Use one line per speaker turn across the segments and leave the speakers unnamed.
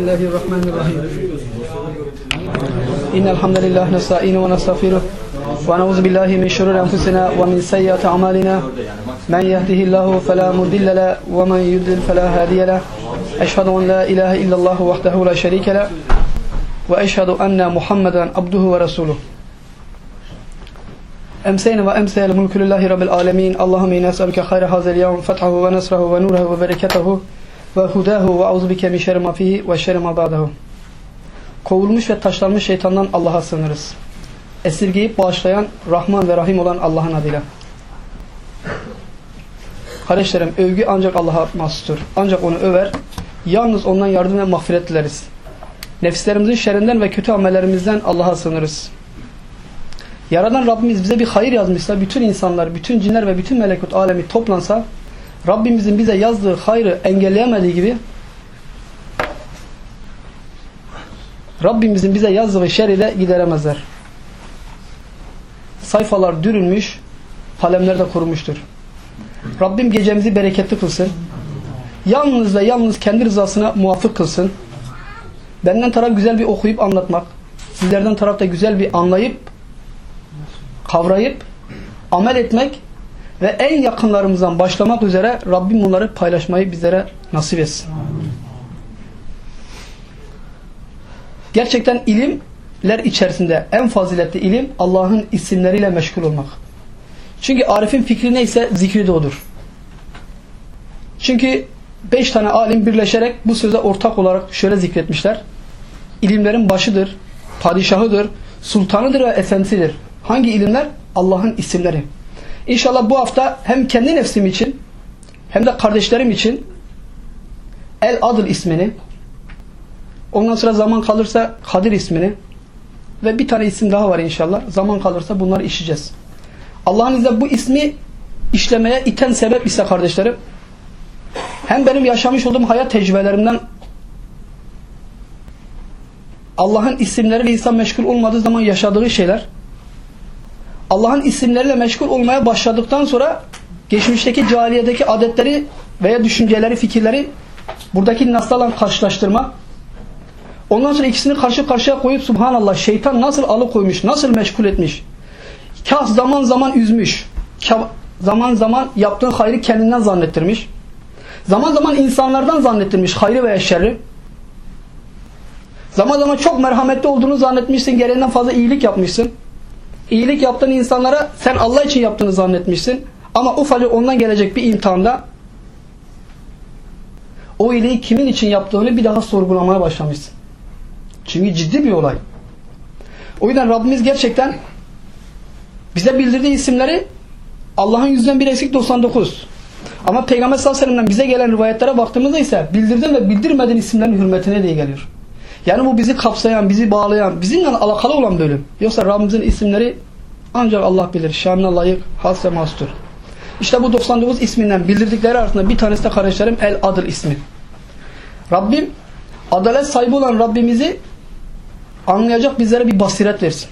الله الرحمن الرحيم. إن الحمد لله نستعينه ونستغفره ونعوذ بالله من شرور أنفسنا ومن سيئات أعمالنا. من يهده الله فلا مضل له ومن يضلل فلا هادي له. أشهد أن لا إله إلا الله وحده لا شريك له وأشهد أن محمدا عبده ورسوله. أمسينا وأمسي الملك لله رب العالمين. اللهم نسألك خير هذا اليوم فتحه ونصره ونوره وبركته. ve hudahu ve auzu bike min şerri ma fihi ve şerri ma ba'dahu. Kovulmuş ve taşlanmış şeytandan Allah'a sığınırız. Esirgeyip bağışlayan Rahman ve Rahim olan Allah'ın adıyla. Kardeşlerim övgü ancak Allah'a mahsustur. Ancak onu över. Yalnız ondan yardım ve mağfiret dileriz. Nefislerimizin şerrinden ve kötü amellerimizden Allah'a sığınırız. Yaradan Rabbimiz bize bir hayır yazmışsa bütün insanlar, bütün cinler ve bütün melekut alemi toplansa Rabbimizin bize yazdığı hayrı engelleyemediği gibi Rabbimizin bize yazdığı şerri de gideremezler. Sayfalar dürülmüş, kalemler de kurumuştur. Rabbim gecemizi bereketli kılsın. Yalnız ve yalnız kendi rızasına muvafık kılsın. Benden taraf güzel bir okuyup anlatmak, sizlerden tarafta güzel bir anlayıp, kavrayıp, amel etmek ve en yakınlarımızdan başlamak üzere Rabbim bunları paylaşmayı bizlere nasip etsin. Gerçekten ilimler içerisinde en faziletli ilim Allah'ın isimleriyle meşgul olmak. Çünkü Arif'in fikri neyse zikri de odur. Çünkü beş tane alim birleşerek bu söze ortak olarak şöyle zikretmişler. İlimlerin başıdır, padişahıdır, sultanıdır ve efendisidir. Hangi ilimler? Allah'ın isimleri. İnşallah bu hafta hem kendi nefsim için hem de kardeşlerim için El Adıl ismini ondan sonra zaman kalırsa Kadir ismini ve bir tane isim daha var inşallah. Zaman kalırsa bunları işleyeceğiz. Allah'ın izniyle bu ismi işlemeye iten sebep ise kardeşlerim hem benim yaşamış olduğum hayat tecrübelerimden Allah'ın isimleriyle insan meşgul olmadığı zaman yaşadığı şeyler Allah'ın isimleriyle meşgul olmaya başladıktan sonra geçmişteki cahiliyedeki adetleri veya düşünceleri, fikirleri buradaki naslarla karşılaştırma ondan sonra ikisini karşı karşıya koyup subhanallah şeytan nasıl alıkoymuş, nasıl meşgul etmiş? Kah zaman zaman üzmüş kah zaman zaman yaptığı hayrı kendinden zannettirmiş zaman zaman insanlardan zannettirmiş hayrı veya şerri. Zaman zaman çok merhametli olduğunu zannetmişsin gereğinden fazla iyilik yapmışsın iyilik yaptığın insanlara sen Allah için yaptığını zannetmişsin. Ama ufacık ondan gelecek bir imtihanda o iyiliği kimin için yaptığını bir daha sorgulamaya başlamışsın. Çünkü ciddi bir olay. O yüzden Rabbimiz gerçekten bize bildirdiği isimleri Allah'ın yüzden bir eksik 99. Ama Peygamber sallallahu aleyhi ve sellem'den bize gelen rivayetlere baktığımızda ise bildirdiğin ve bildirmediğin isimlerin hürmetine diye geliyor. Yani bu bizi kapsayan, bizi bağlayan, bizimle alakalı olan bölüm. Yoksa Rabbimizin isimleri ancak Allah bilir. Şanına layık, has ve mastur. İşte bu 99 isminden bildirdikleri arasında bir tanesi de kardeşlerim El Adıl ismi. Rabbim adalet sahibi olan Rabbimizi anlayacak bizlere bir basiret versin.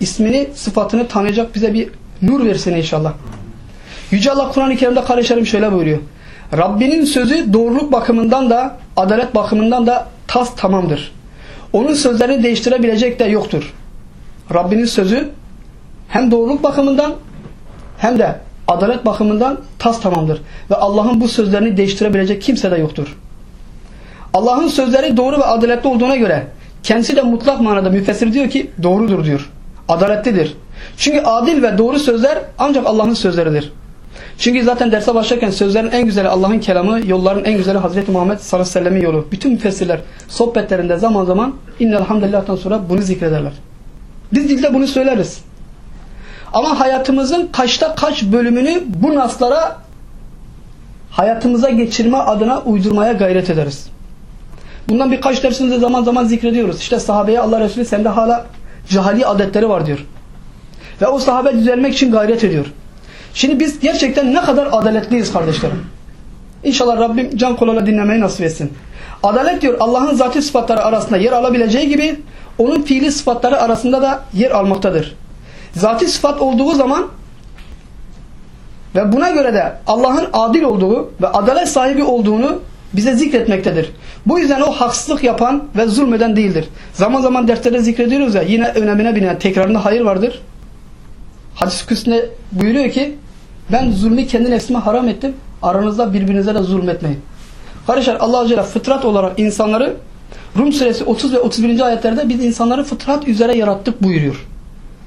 İsmini, sıfatını tanıyacak bize bir nur versin inşallah. Yüce Allah Kur'an-ı Kerim'de kardeşlerim şöyle buyuruyor. Rabbinin sözü doğruluk bakımından da adalet bakımından da tas tamamdır. Onun sözlerini değiştirebilecek de yoktur. Rabbinin sözü hem doğruluk bakımından hem de adalet bakımından tas tamamdır. Ve Allah'ın bu sözlerini değiştirebilecek kimse de yoktur. Allah'ın sözleri doğru ve adaletli olduğuna göre kendisi de mutlak manada müfessir diyor ki doğrudur diyor. Adaletlidir. Çünkü adil ve doğru sözler ancak Allah'ın sözleridir. Çünkü zaten derse başlarken sözlerin en güzeli Allah'ın kelamı, yolların en güzeli Hazreti Muhammed sallallahu aleyhi ve sellem'in yolu. Bütün müfessirler sohbetlerinde zaman zaman innelhamdülillah'tan sonra bunu zikrederler. Biz dilde bunu söyleriz. Ama hayatımızın kaçta kaç bölümünü bu naslara hayatımıza geçirme adına uydurmaya gayret ederiz. Bundan birkaç dersimizde zaman zaman zikrediyoruz. İşte sahabeye Allah Resulü sende hala cahili adetleri var diyor. Ve o sahabe düzelmek için gayret ediyor. Şimdi biz gerçekten ne kadar adaletliyiz kardeşlerim. İnşallah Rabbim can kulağıyla dinlemeyi nasip etsin. Adalet diyor Allah'ın zatî sıfatları arasında yer alabileceği gibi onun fiili sıfatları arasında da yer almaktadır. Zati sıfat olduğu zaman ve buna göre de Allah'ın adil olduğu ve adalet sahibi olduğunu bize zikretmektedir. Bu yüzden o haksızlık yapan ve zulmeden değildir. Zaman zaman derslerde zikrediyoruz ya yine önemine binen tekrarında hayır vardır. Hadis-i küsüne buyuruyor ki ben zulmü kendi nefsime haram ettim. Aranızda birbirinize de zulmetmeyin. Kardeşler Allah ve fıtrat olarak insanları Rum suresi 30 ve 31. ayetlerde biz insanları fıtrat üzere yarattık buyuruyor.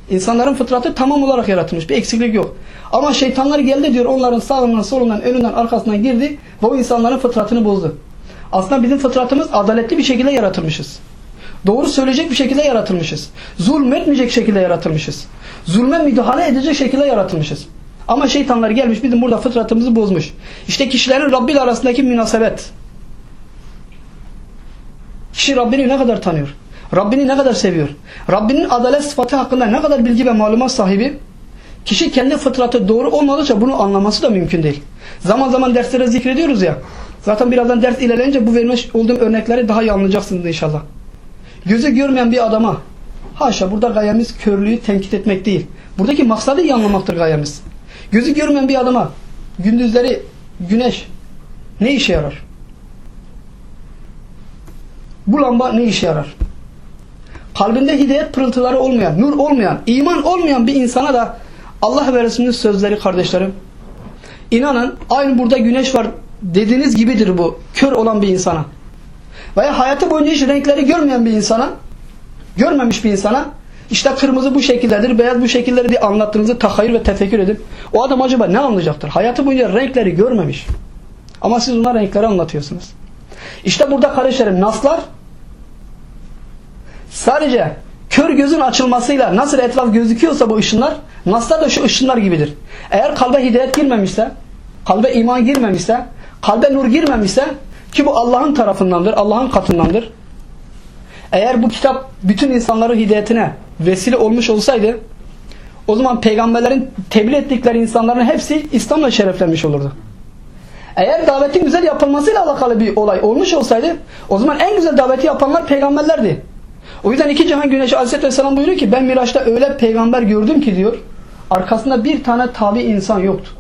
İnsanların fıtratı tamam olarak yaratılmış. Bir eksiklik yok. Ama şeytanlar geldi diyor onların sağından, solundan, önünden, arkasından girdi ve o insanların fıtratını bozdu. Aslında bizim fıtratımız adaletli bir şekilde yaratılmışız. Doğru söyleyecek bir şekilde yaratılmışız. Zulmetmeyecek şekilde yaratılmışız. Zulme müdahale edecek şekilde yaratılmışız. Ama şeytanlar gelmiş bizim burada fıtratımızı bozmuş. İşte kişilerin Rabbi ile arasındaki münasebet. Kişi Rabbini ne kadar tanıyor? Rabbini ne kadar seviyor? Rabbinin adalet sıfatı hakkında ne kadar bilgi ve malumat sahibi? Kişi kendi fıtratı doğru olmadıkça bunu anlaması da mümkün değil. Zaman zaman derslere zikrediyoruz ya. Zaten birazdan ders ilerleyince bu vermiş olduğum örnekleri daha iyi anlayacaksınız inşallah. Gözü görmeyen bir adama haşa burada gayemiz körlüğü tenkit etmek değil. Buradaki maksadı iyi anlamaktır gayemiz. Gözü görmeyen bir adama gündüzleri güneş ne işe yarar? Bu lamba ne işe yarar? Kalbinde hidayet pırıltıları olmayan, nur olmayan, iman olmayan bir insana da Allah ve Resulünün sözleri kardeşlerim. İnanın aynı burada güneş var dediğiniz gibidir bu kör olan bir insana. Veya hayatı boyunca hiç renkleri görmeyen bir insana, görmemiş bir insana işte kırmızı bu şekildedir, beyaz bu şekilleri diye anlattığınızı tahayyül ve tefekkür edip o adam acaba ne anlayacaktır? Hayatı boyunca renkleri görmemiş. Ama siz ona renkleri anlatıyorsunuz. İşte burada kardeşlerim naslar sadece kör gözün açılmasıyla nasıl etraf gözüküyorsa bu ışınlar naslar da şu ışınlar gibidir. Eğer kalbe hidayet girmemişse, kalbe iman girmemişse, kalbe nur girmemişse ki bu Allah'ın tarafındandır, Allah'ın katındandır. Eğer bu kitap bütün insanların hidayetine vesile olmuş olsaydı o zaman peygamberlerin tebliğ ettikleri insanların hepsi İslam'la şereflenmiş olurdu. Eğer davetin güzel yapılmasıyla alakalı bir olay olmuş olsaydı o zaman en güzel daveti yapanlar peygamberlerdi. O yüzden iki cihan güneşi aleyhisselatü vesselam buyuruyor ki ben Miraç'ta öyle peygamber gördüm ki diyor arkasında bir tane tabi insan yoktu.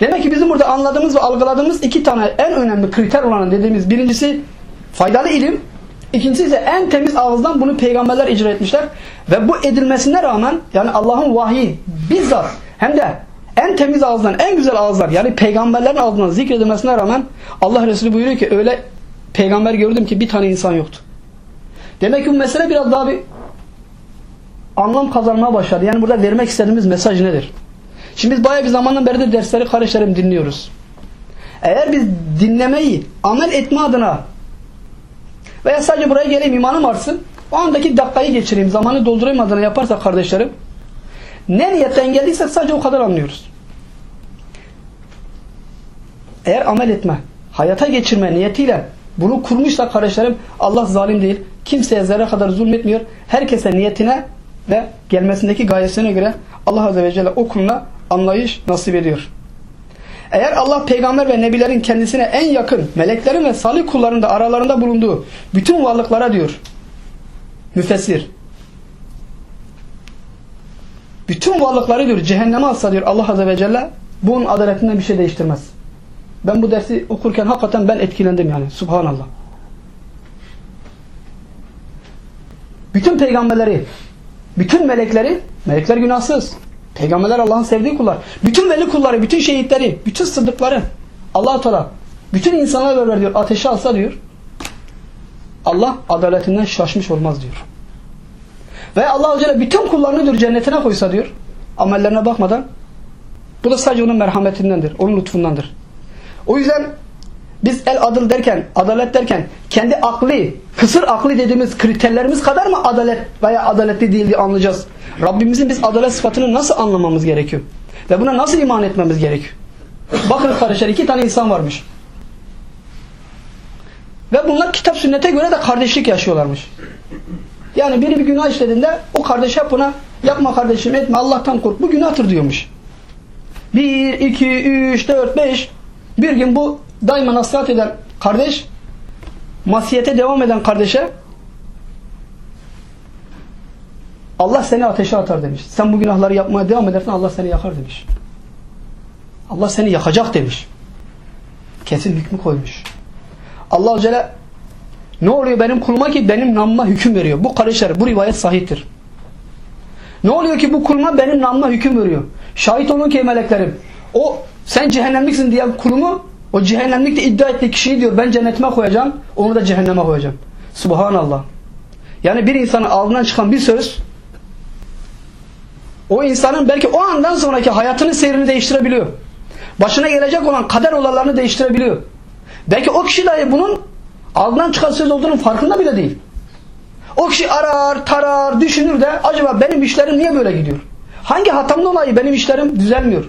Demek ki bizim burada anladığımız ve algıladığımız iki tane en önemli kriter olan dediğimiz birincisi faydalı ilim, ikincisi ise en temiz ağızdan bunu peygamberler icra etmişler ve bu edilmesine rağmen yani Allah'ın vahyi bizzat hem de en temiz ağızdan, en güzel ağızlar yani peygamberlerin ağzından zikredilmesine rağmen Allah Resulü buyuruyor ki öyle peygamber gördüm ki bir tane insan yoktu. Demek ki bu mesele biraz daha bir anlam kazanmaya başladı. Yani burada vermek istediğimiz mesaj nedir? Şimdi biz bayağı bir zamandan beri de dersleri kardeşlerim dinliyoruz. Eğer biz dinlemeyi amel etme adına veya sadece buraya geleyim imanım artsın o andaki dakikayı geçireyim zamanı doldurayım adına yaparsak kardeşlerim ne niyetten geldiysek sadece o kadar anlıyoruz. Eğer amel etme, hayata geçirme niyetiyle bunu kurmuşsa kardeşlerim Allah zalim değil. Kimseye zerre kadar zulmetmiyor. Herkese niyetine ve gelmesindeki gayesine göre Allah Azze ve Celle o kuluna anlayış nasip ediyor. Eğer Allah peygamber ve nebilerin kendisine en yakın meleklerin ve salih kulların da aralarında bulunduğu bütün varlıklara diyor müfessir bütün varlıkları diyor cehenneme alsa diyor Allah Azze ve Celle bunun adaletinden bir şey değiştirmez. Ben bu dersi okurken hakikaten ben etkilendim yani. Subhanallah. Bütün peygamberleri, bütün melekleri, melekler günahsız. Peygamberler Allah'ın sevdiği kullar. Bütün veli kulları, bütün şehitleri, bütün sıddıkları allah Teala bütün insanlar beraber diyor ateşe alsa diyor Allah adaletinden şaşmış olmaz diyor. Ve Allah Celle bütün kullarını diyor cennetine koysa diyor amellerine bakmadan bu da sadece onun merhametindendir, onun lütfundandır. O yüzden biz el adıl derken, adalet derken kendi akli, kısır akli dediğimiz kriterlerimiz kadar mı adalet veya adaletli değil diye anlayacağız. Rabbimizin biz adalet sıfatını nasıl anlamamız gerekiyor? Ve buna nasıl iman etmemiz gerekiyor? Bakın kardeşler iki tane insan varmış. Ve bunlar kitap sünnete göre de kardeşlik yaşıyorlarmış. Yani biri bir günah işlediğinde o kardeş hep buna yapma kardeşim etme Allah'tan kork bu günahtır diyormuş. Bir, iki, üç, dört, beş bir gün bu daima nasihat eden kardeş masiyete devam eden kardeşe Allah seni ateşe atar demiş. Sen bu günahları yapmaya devam edersen Allah seni yakar demiş. Allah seni yakacak demiş. Kesin hükmü koymuş. Allah Celle ne oluyor benim kuluma ki benim namıma hüküm veriyor. Bu kardeşler bu rivayet sahihtir. Ne oluyor ki bu kuluma benim namıma hüküm veriyor. Şahit olun ki meleklerim. O sen cehennemliksin diyen kulumu o cehennemlikte iddia ettiği kişiyi diyor ben cennetime koyacağım. Onu da cehenneme koyacağım. Subhanallah. Yani bir insanın ağzından çıkan bir söz o insanın belki o andan sonraki hayatının seyrini değiştirebiliyor. Başına gelecek olan kader olaylarını değiştirebiliyor. Belki o kişi dahi bunun ağzından çıkan söz olduğunun farkında bile değil. O kişi arar, tarar, düşünür de acaba benim işlerim niye böyle gidiyor? Hangi hatamın dolayı benim işlerim düzelmiyor?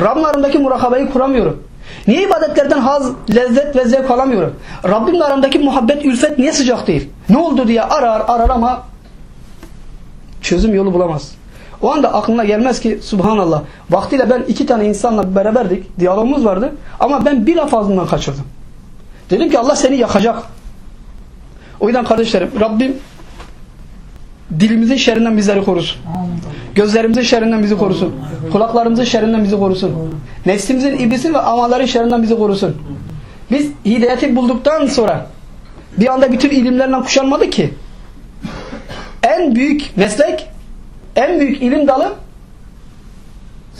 Rabbimle aramdaki murakabeyi kuramıyorum. Niye ibadetlerden haz, lezzet ve zevk alamıyorum? Rabbimle aramdaki muhabbet, ülfet niye sıcak değil? Ne oldu diye arar arar ama çözüm yolu bulamaz. O anda aklına gelmez ki subhanallah vaktiyle ben iki tane insanla beraberdik. Diyalogumuz vardı. Ama ben bir laf ağzımdan kaçırdım. Dedim ki Allah seni yakacak. O yüzden kardeşlerim Rabbim dilimizin şerrinden bizleri korusun. Gözlerimizin şerrinden bizi korusun. Kulaklarımızın şerrinden bizi korusun. Nefsimizin, iblisin ve amalların şerrinden bizi korusun. Biz hidayeti bulduktan sonra bir anda bütün ilimlerle kuşanmadık ki. En büyük meslek, en büyük ilim dalı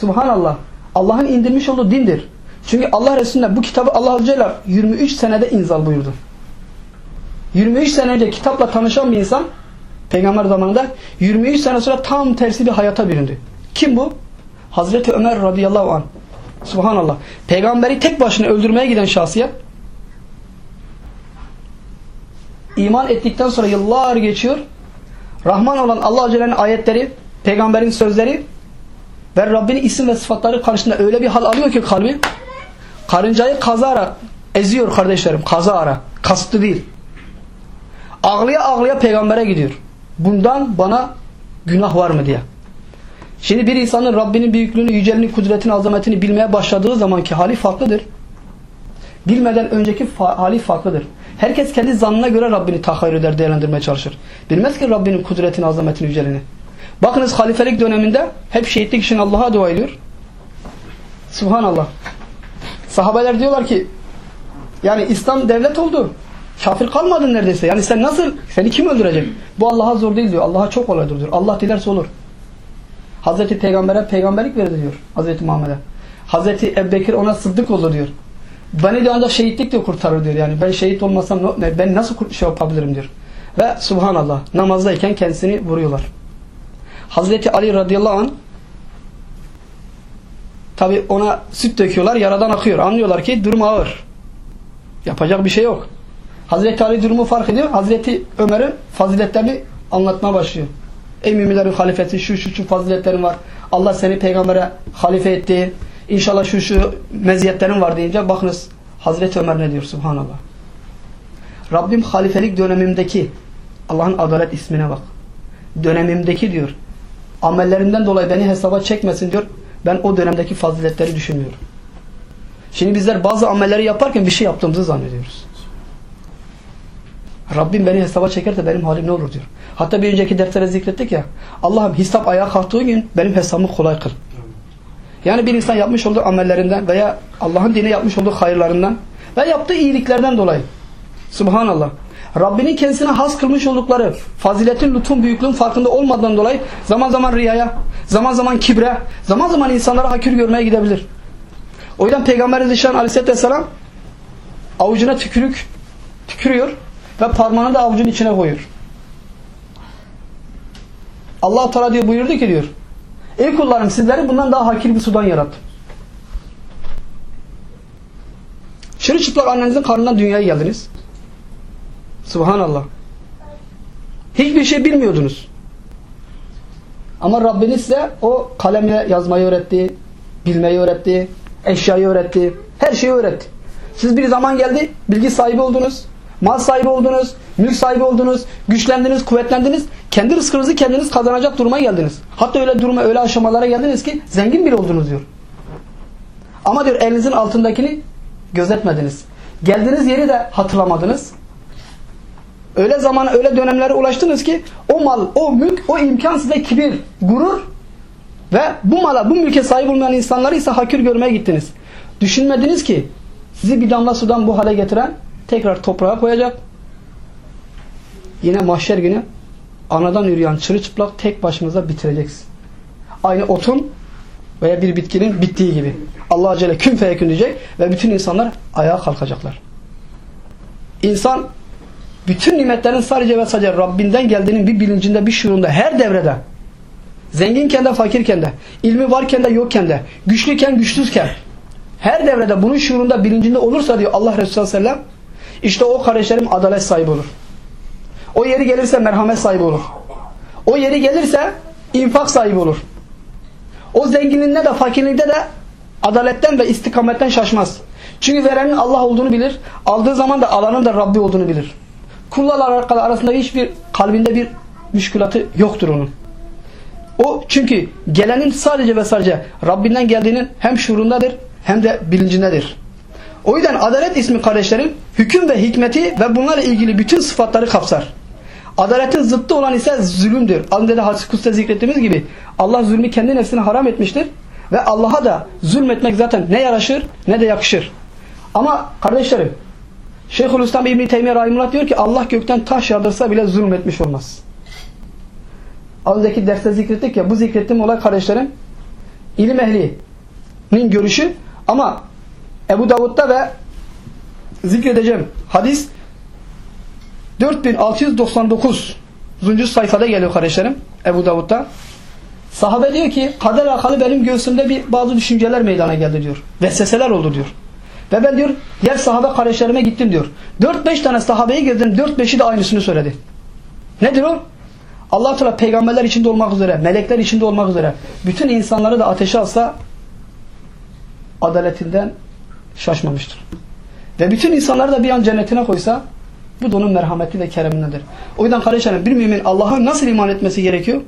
Subhanallah. Allah'ın indirmiş olduğu dindir. Çünkü Allah Resulü'nde bu kitabı Allah Azze Celle 23 senede inzal buyurdu. 23 sene önce kitapla tanışan bir insan peygamber zamanında 23 sene sonra tam tersi bir hayata büründü. Kim bu? Hazreti Ömer radıyallahu anh. Subhanallah. Peygamberi tek başına öldürmeye giden şahsiyet iman ettikten sonra yıllar geçiyor. Rahman olan Allah Celle'nin ayetleri, peygamberin sözleri ve Rabbinin isim ve sıfatları karşısında öyle bir hal alıyor ki kalbi karıncayı kazara eziyor kardeşlerim. Kazara. Kastı değil. Ağlıya ağlıya peygambere gidiyor. Bundan bana günah var mı diye. Şimdi bir insanın Rabbinin büyüklüğünü, yüceliğini, kudretini, azametini bilmeye başladığı zamanki hali farklıdır. Bilmeden önceki fa hali farklıdır. Herkes kendi zannına göre Rabbini tahayyül eder, değerlendirmeye çalışır. Bilmez ki Rabbinin kudretini, azametini, yüceliğini. Bakınız halifelik döneminde hep şehitlik için Allah'a dua ediyor. Subhanallah. Sahabeler diyorlar ki yani İslam devlet oldu. Kafir kalmadın neredeyse. Yani sen nasıl, seni kim öldürecek? Bu Allah'a zor değil diyor. Allah'a çok kolaydır diyor. Allah dilerse olur. Hazreti Peygamber'e peygamberlik verdi diyor. Hazreti Muhammed'e. Hazreti Ebubekir ona sıddık oldu diyor. Beni de ancak şehitlik de kurtarır diyor. Yani ben şehit olmasam ben nasıl şey yapabilirim diyor. Ve subhanallah namazdayken kendisini vuruyorlar. Hazreti Ali radıyallahu anh tabi ona süt döküyorlar yaradan akıyor. Anlıyorlar ki durum ağır. Yapacak bir şey yok. Hazreti Ali durumu fark ediyor. Hazreti Ömer'in faziletlerini anlatmaya başlıyor. Ey müminlerin halifesi şu şu şu faziletlerin var. Allah seni peygambere halife etti. İnşallah şu şu meziyetlerin var deyince bakınız Hazreti Ömer ne diyor subhanallah. Rabbim halifelik dönemimdeki Allah'ın adalet ismine bak. Dönemimdeki diyor. Amellerinden dolayı beni hesaba çekmesin diyor. Ben o dönemdeki faziletleri düşünmüyorum. Şimdi bizler bazı amelleri yaparken bir şey yaptığımızı zannediyoruz. Rabbim beni hesaba çeker de benim halim ne olur diyor. Hatta bir önceki derslere zikrettik ya. Allah'ım hesap ayağa kalktığı gün benim hesabımı kolay kıl. Yani bir insan yapmış olduğu amellerinden veya Allah'ın dine yapmış olduğu hayırlarından ve yaptığı iyiliklerden dolayı. Subhanallah. Rabbinin kendisine has kılmış oldukları faziletin, lütfun, büyüklüğün farkında olmadan dolayı zaman zaman riyaya, zaman zaman kibre, zaman zaman insanlara hakir görmeye gidebilir. O yüzden Peygamber Zişan Aleyhisselatü Vesselam avucuna tükürük tükürüyor ve parmağını da avucun içine koyuyor. Allah Teala diyor buyurdu ki diyor. Ey kullarım sizleri bundan daha hakir bir sudan yarattım. Çırı çıplak annenizin karnından dünyaya geldiniz. Subhanallah. Hiçbir şey bilmiyordunuz. Ama Rabbiniz size o kalemle yazmayı öğretti, bilmeyi öğretti, eşyayı öğretti, her şeyi öğretti. Siz bir zaman geldi, bilgi sahibi oldunuz, mal sahibi oldunuz, mülk sahibi oldunuz, güçlendiniz, kuvvetlendiniz. Kendi rızkınızı kendiniz kazanacak duruma geldiniz. Hatta öyle duruma, öyle aşamalara geldiniz ki zengin bile oldunuz diyor. Ama diyor elinizin altındakini gözetmediniz. Geldiğiniz yeri de hatırlamadınız. Öyle zaman, öyle dönemlere ulaştınız ki o mal, o mülk, o imkan size kibir, gurur ve bu mala, bu mülke sahip olmayan insanları ise hakir görmeye gittiniz. Düşünmediniz ki sizi bir damla sudan bu hale getiren tekrar toprağa koyacak. Yine mahşer günü anadan yürüyen çırılçıplak tek başımıza bitireceksin. Aynı otun veya bir bitkinin bittiği gibi. Allah Celle kün feyekün diyecek ve bütün insanlar ayağa kalkacaklar. İnsan bütün nimetlerin sadece ve sadece Rabbinden geldiğinin bir bilincinde, bir şuurunda, her devrede zenginken de fakirken de, ilmi varken de yokken de, güçlüyken güçsüzken her devrede bunun şuurunda, bilincinde olursa diyor Allah Resulü Aleyhisselam işte o kardeşlerim adalet sahibi olur. O yeri gelirse merhamet sahibi olur. O yeri gelirse infak sahibi olur. O zenginliğinde de fakirliğinde de adaletten ve istikametten şaşmaz. Çünkü verenin Allah olduğunu bilir. Aldığı zaman da alanın da Rabbi olduğunu bilir. Kullarla arasında hiçbir kalbinde bir müşkülatı yoktur onun. O çünkü gelenin sadece ve sadece Rabbinden geldiğinin hem şuurundadır hem de bilincindedir. O yüzden adalet ismi kardeşlerim hüküm ve hikmeti ve bunlarla ilgili bütün sıfatları kapsar. Adaletin zıttı olan ise zulümdür. Az önce de hadis zikrettiğimiz gibi Allah zulmü kendi nefsine haram etmiştir. Ve Allah'a da zulmetmek zaten ne yaraşır ne de yakışır. Ama kardeşlerim Şeyhülislam İbn-i Teymiye Rahimullah diyor ki Allah gökten taş yağdırsa bile zulmetmiş olmaz. Az önceki derste zikrettik ya bu zikrettiğim olay kardeşlerim ilim ehlinin görüşü ama Ebu Davud'da ve zikredeceğim hadis 4699 sayfada geliyor kardeşlerim Ebu Davud'da. Sahabe diyor ki kader alakalı benim göğsümde bir bazı düşünceler meydana geldi diyor. Vesveseler oldu diyor. Ve ben diyor diğer sahabe kardeşlerime gittim diyor. 4-5 tane sahabeyi gezdim 4-5'i de aynısını söyledi. Nedir o? Allah Teala peygamberler içinde olmak üzere, melekler içinde olmak üzere bütün insanları da ateşe alsa adaletinden şaşmamıştır. Ve bütün insanları da bir an cennetine koysa bu da onun merhameti ve keremindedir. O yüzden kardeşlerim bir mümin Allah'a nasıl iman etmesi gerekiyor?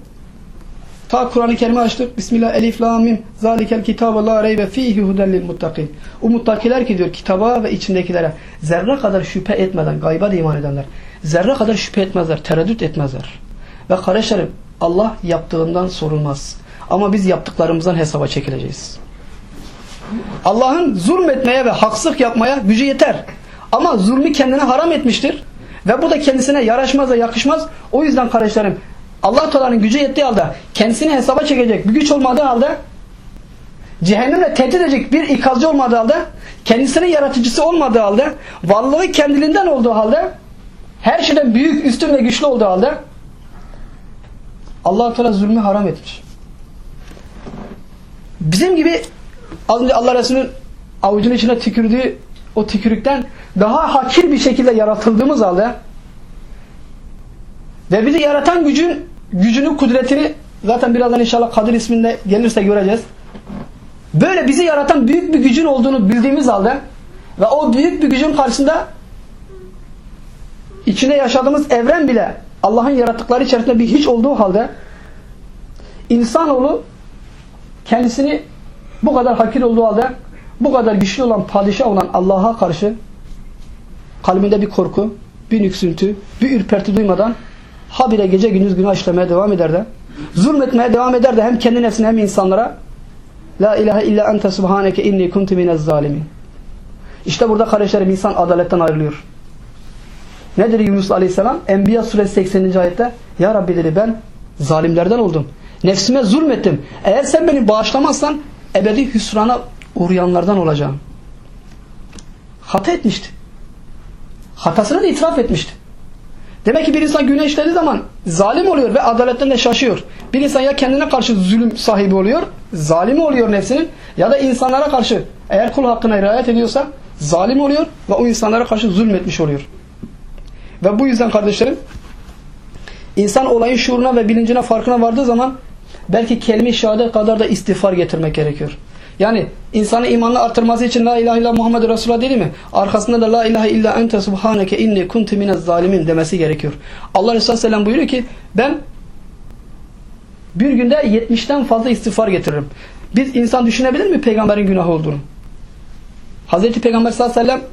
Ta Kur'an-ı Kerim'i açtık. Bismillah elif la mim zalikel kitabe la reybe fihi huden lil muttakin. O muttakiler ki diyor kitaba ve içindekilere zerre kadar şüphe etmeden gayba da iman edenler. Zerre kadar şüphe etmezler, tereddüt etmezler. Ve kardeşlerim Allah yaptığından sorulmaz. Ama biz yaptıklarımızdan hesaba çekileceğiz. Allah'ın zulmetmeye ve haksızlık yapmaya gücü yeter. Ama zulmü kendine haram etmiştir. Ve bu da kendisine yaraşmaz ve yakışmaz. O yüzden kardeşlerim Allah Teala'nın gücü yettiği halde kendisini hesaba çekecek bir güç olmadığı halde cehennemle tehdit edecek bir ikazcı olmadığı halde kendisinin yaratıcısı olmadığı halde varlığı kendiliğinden olduğu halde her şeyden büyük, üstün ve güçlü olduğu halde allah Teala zulmü haram etmiş. Bizim gibi az önce Allah Resulü'nün avucunun içine tükürdüğü o tükürükten daha hakir bir şekilde yaratıldığımız halde ve bizi yaratan gücün gücünün kudretini zaten birazdan inşallah Kadir isminde gelirse göreceğiz. Böyle bizi yaratan büyük bir gücün olduğunu bildiğimiz halde ve o büyük bir gücün karşısında içinde yaşadığımız evren bile Allah'ın yarattıkları içerisinde bir hiç olduğu halde insanoğlu kendisini bu kadar hakir olduğu halde bu kadar güçlü olan padişah olan Allah'a karşı kalbinde bir korku, bir nüksüntü, bir ürperti duymadan habire gece gündüz günah işlemeye devam eder de zulmetmeye devam eder de hem kendi nefsine hem insanlara La ilahe illa ente subhaneke inni kuntu minez zalimin. İşte burada kardeşlerim insan adaletten ayrılıyor. Nedir Yunus Aleyhisselam? Enbiya suresi 80. ayette Ya Rabbi dedi ben zalimlerden oldum. Nefsime zulmettim. Eğer sen beni bağışlamazsan ebedi hüsrana uğrayanlardan olacağım. Hata etmişti. Hatasını da itiraf etmişti. Demek ki bir insan günah zaman zalim oluyor ve adaletten de şaşıyor. Bir insan ya kendine karşı zulüm sahibi oluyor, zalim oluyor nefsinin ya da insanlara karşı eğer kul hakkına riayet ediyorsa zalim oluyor ve o insanlara karşı zulmetmiş oluyor. Ve bu yüzden kardeşlerim insan olayın şuuruna ve bilincine farkına vardığı zaman belki kelime-i şehadet kadar da istiğfar getirmek gerekiyor. Yani insanı imanla artırması için La ilahe illa Muhammed Resulullah dedi mi? Arkasında da La ilahe illa ente subhaneke inni kuntu minez zalimin demesi gerekiyor. Allah Resulü Aleyhisselam buyuruyor ki ben bir günde 70'ten fazla istiğfar getiririm. Biz insan düşünebilir mi peygamberin günahı olduğunu? Hazreti Peygamber sallallahu aleyhi ve sellem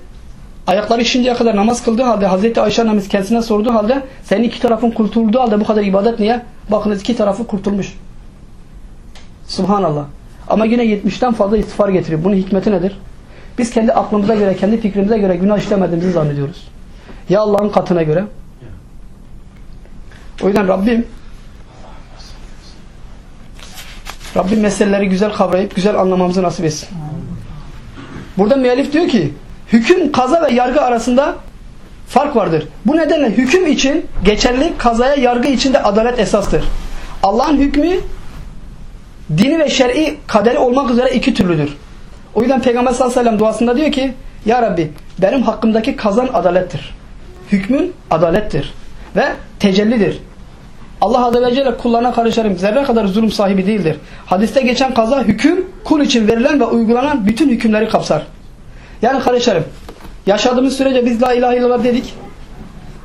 ayakları şimdiye kadar namaz kıldığı halde Hazreti Ayşe annemiz kendisine sorduğu halde senin iki tarafın kurtulduğu halde bu kadar ibadet niye? Bakınız iki tarafı kurtulmuş. Subhanallah. Ama yine 70'ten fazla istiğfar getiriyor. Bunun hikmeti nedir? Biz kendi aklımıza göre, kendi fikrimize göre günah işlemediğimizi zannediyoruz. Ya Allah'ın katına göre. O yüzden Rabbim Rabbim meseleleri güzel kavrayıp güzel anlamamızı nasip etsin. Burada müellif diyor ki hüküm, kaza ve yargı arasında fark vardır. Bu nedenle hüküm için geçerli, kazaya, yargı için de adalet esastır. Allah'ın hükmü dini ve şer'i kaderi olmak üzere iki türlüdür. O yüzden Peygamber sallallahu aleyhi ve sellem duasında diyor ki Ya Rabbi benim hakkımdaki kazan adalettir. Hükmün adalettir. Ve tecellidir. Allah Azze ve Celle kullarına karışarım. Zerre kadar zulüm sahibi değildir. Hadiste geçen kaza hüküm kul için verilen ve uygulanan bütün hükümleri kapsar. Yani kardeşlerim yaşadığımız sürece biz la ilahe illallah dedik.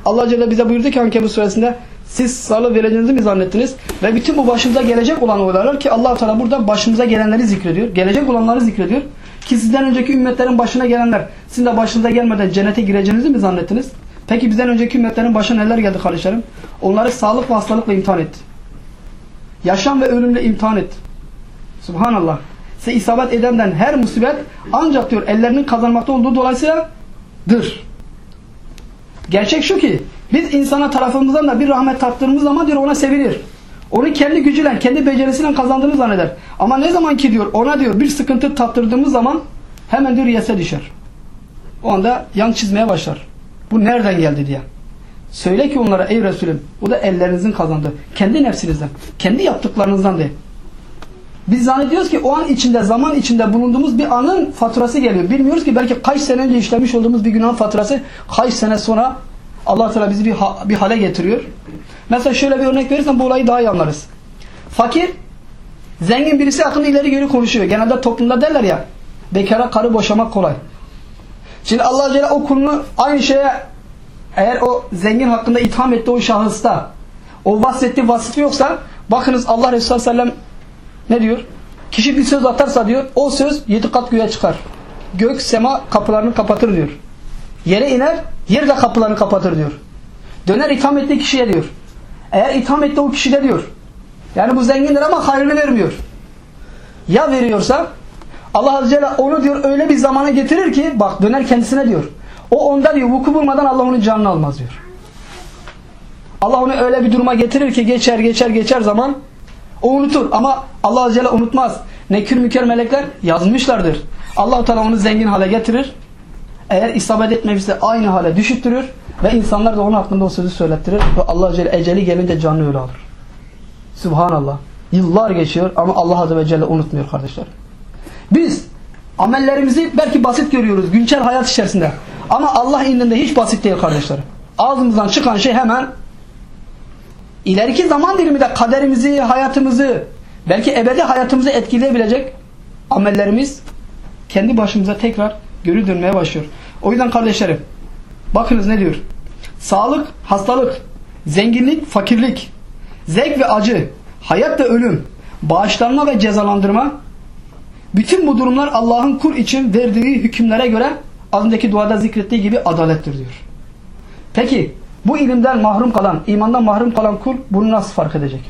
Allah Celle bize buyurdu ki Ankebut suresinde siz sağlık vereceğinizi mi zannettiniz? Ve bütün bu başımıza gelecek olan olaylar ki allah Teala burada başımıza gelenleri zikrediyor. Gelecek olanları zikrediyor. Ki sizden önceki ümmetlerin başına gelenler sizin de başınıza gelmeden cennete gireceğinizi mi zannettiniz? Peki bizden önceki ümmetlerin başına neler geldi kardeşlerim? Onları sağlık ve hastalıkla imtihan etti. Yaşam ve ölümle imtihan etti. Subhanallah. Size isabet edenden her musibet ancak diyor ellerinin kazanmakta olduğu dolayısıyla dır. Gerçek şu ki biz insana tarafımızdan da bir rahmet tattığımız zaman diyor ona sevinir. Onu kendi gücüyle, kendi becerisiyle kazandığını zanneder. Ama ne zaman ki diyor ona diyor bir sıkıntı tattırdığımız zaman hemen diyor yese düşer. O anda yan çizmeye başlar. Bu nereden geldi diye. Söyle ki onlara ey Resulüm o da ellerinizin kazandığı. Kendi nefsinizden, kendi yaptıklarınızdan değil. Biz zannediyoruz ki o an içinde, zaman içinde bulunduğumuz bir anın faturası geliyor. Bilmiyoruz ki belki kaç sene önce işlemiş olduğumuz bir günahın faturası kaç sene sonra Allah Teala bizi bir, ha bir hale getiriyor. Mesela şöyle bir örnek verirsem bu olayı daha iyi anlarız. Fakir, zengin birisi hakkında ileri geri konuşuyor. Genelde toplumda derler ya, bekara karı boşamak kolay. Şimdi Allah Celle o kulunu aynı şeye eğer o zengin hakkında itham etti o şahısta o vasfettiği vasıfı yoksa bakınız Allah Resulü Sellem ne diyor? Kişi bir söz atarsa diyor o söz yedi kat göğe çıkar. Gök sema kapılarını kapatır diyor. Yere iner yer de kapılarını kapatır diyor. Döner itham ettiği kişiye diyor. Eğer itham etti o kişide diyor. Yani bu zengindir ama hayrını vermiyor. Ya veriyorsa Allah Azze Celle onu diyor öyle bir zamana getirir ki bak döner kendisine diyor. O onda diyor vuku bulmadan Allah onun canını almaz diyor. Allah onu öyle bir duruma getirir ki geçer geçer geçer zaman o unutur ama Allah Azze Celle unutmaz. Nekür müker melekler yazmışlardır. allah Teala onu zengin hale getirir. Eğer isabet etmemişse aynı hale düşüttürür ve insanlar da onun hakkında o sözü söylettirir ve Allah Celle eceli gelince canını öyle alır. Subhanallah. Yıllar geçiyor ama Allah Azze ve Celle unutmuyor kardeşler. Biz amellerimizi belki basit görüyoruz güncel hayat içerisinde. Ama Allah indinde hiç basit değil kardeşlerim. Ağzımızdan çıkan şey hemen ileriki zaman diliminde kaderimizi, hayatımızı, belki ebedi hayatımızı etkileyebilecek amellerimiz kendi başımıza tekrar geri dönmeye başlıyor. O yüzden kardeşlerim bakınız ne diyor? Sağlık, hastalık, zenginlik, fakirlik, zevk ve acı, hayat ve ölüm, bağışlanma ve cezalandırma bütün bu durumlar Allah'ın kul için verdiği hükümlere göre az önceki duada zikrettiği gibi adalettir diyor. Peki bu ilimden mahrum kalan, imandan mahrum kalan kul bunu nasıl fark edecek?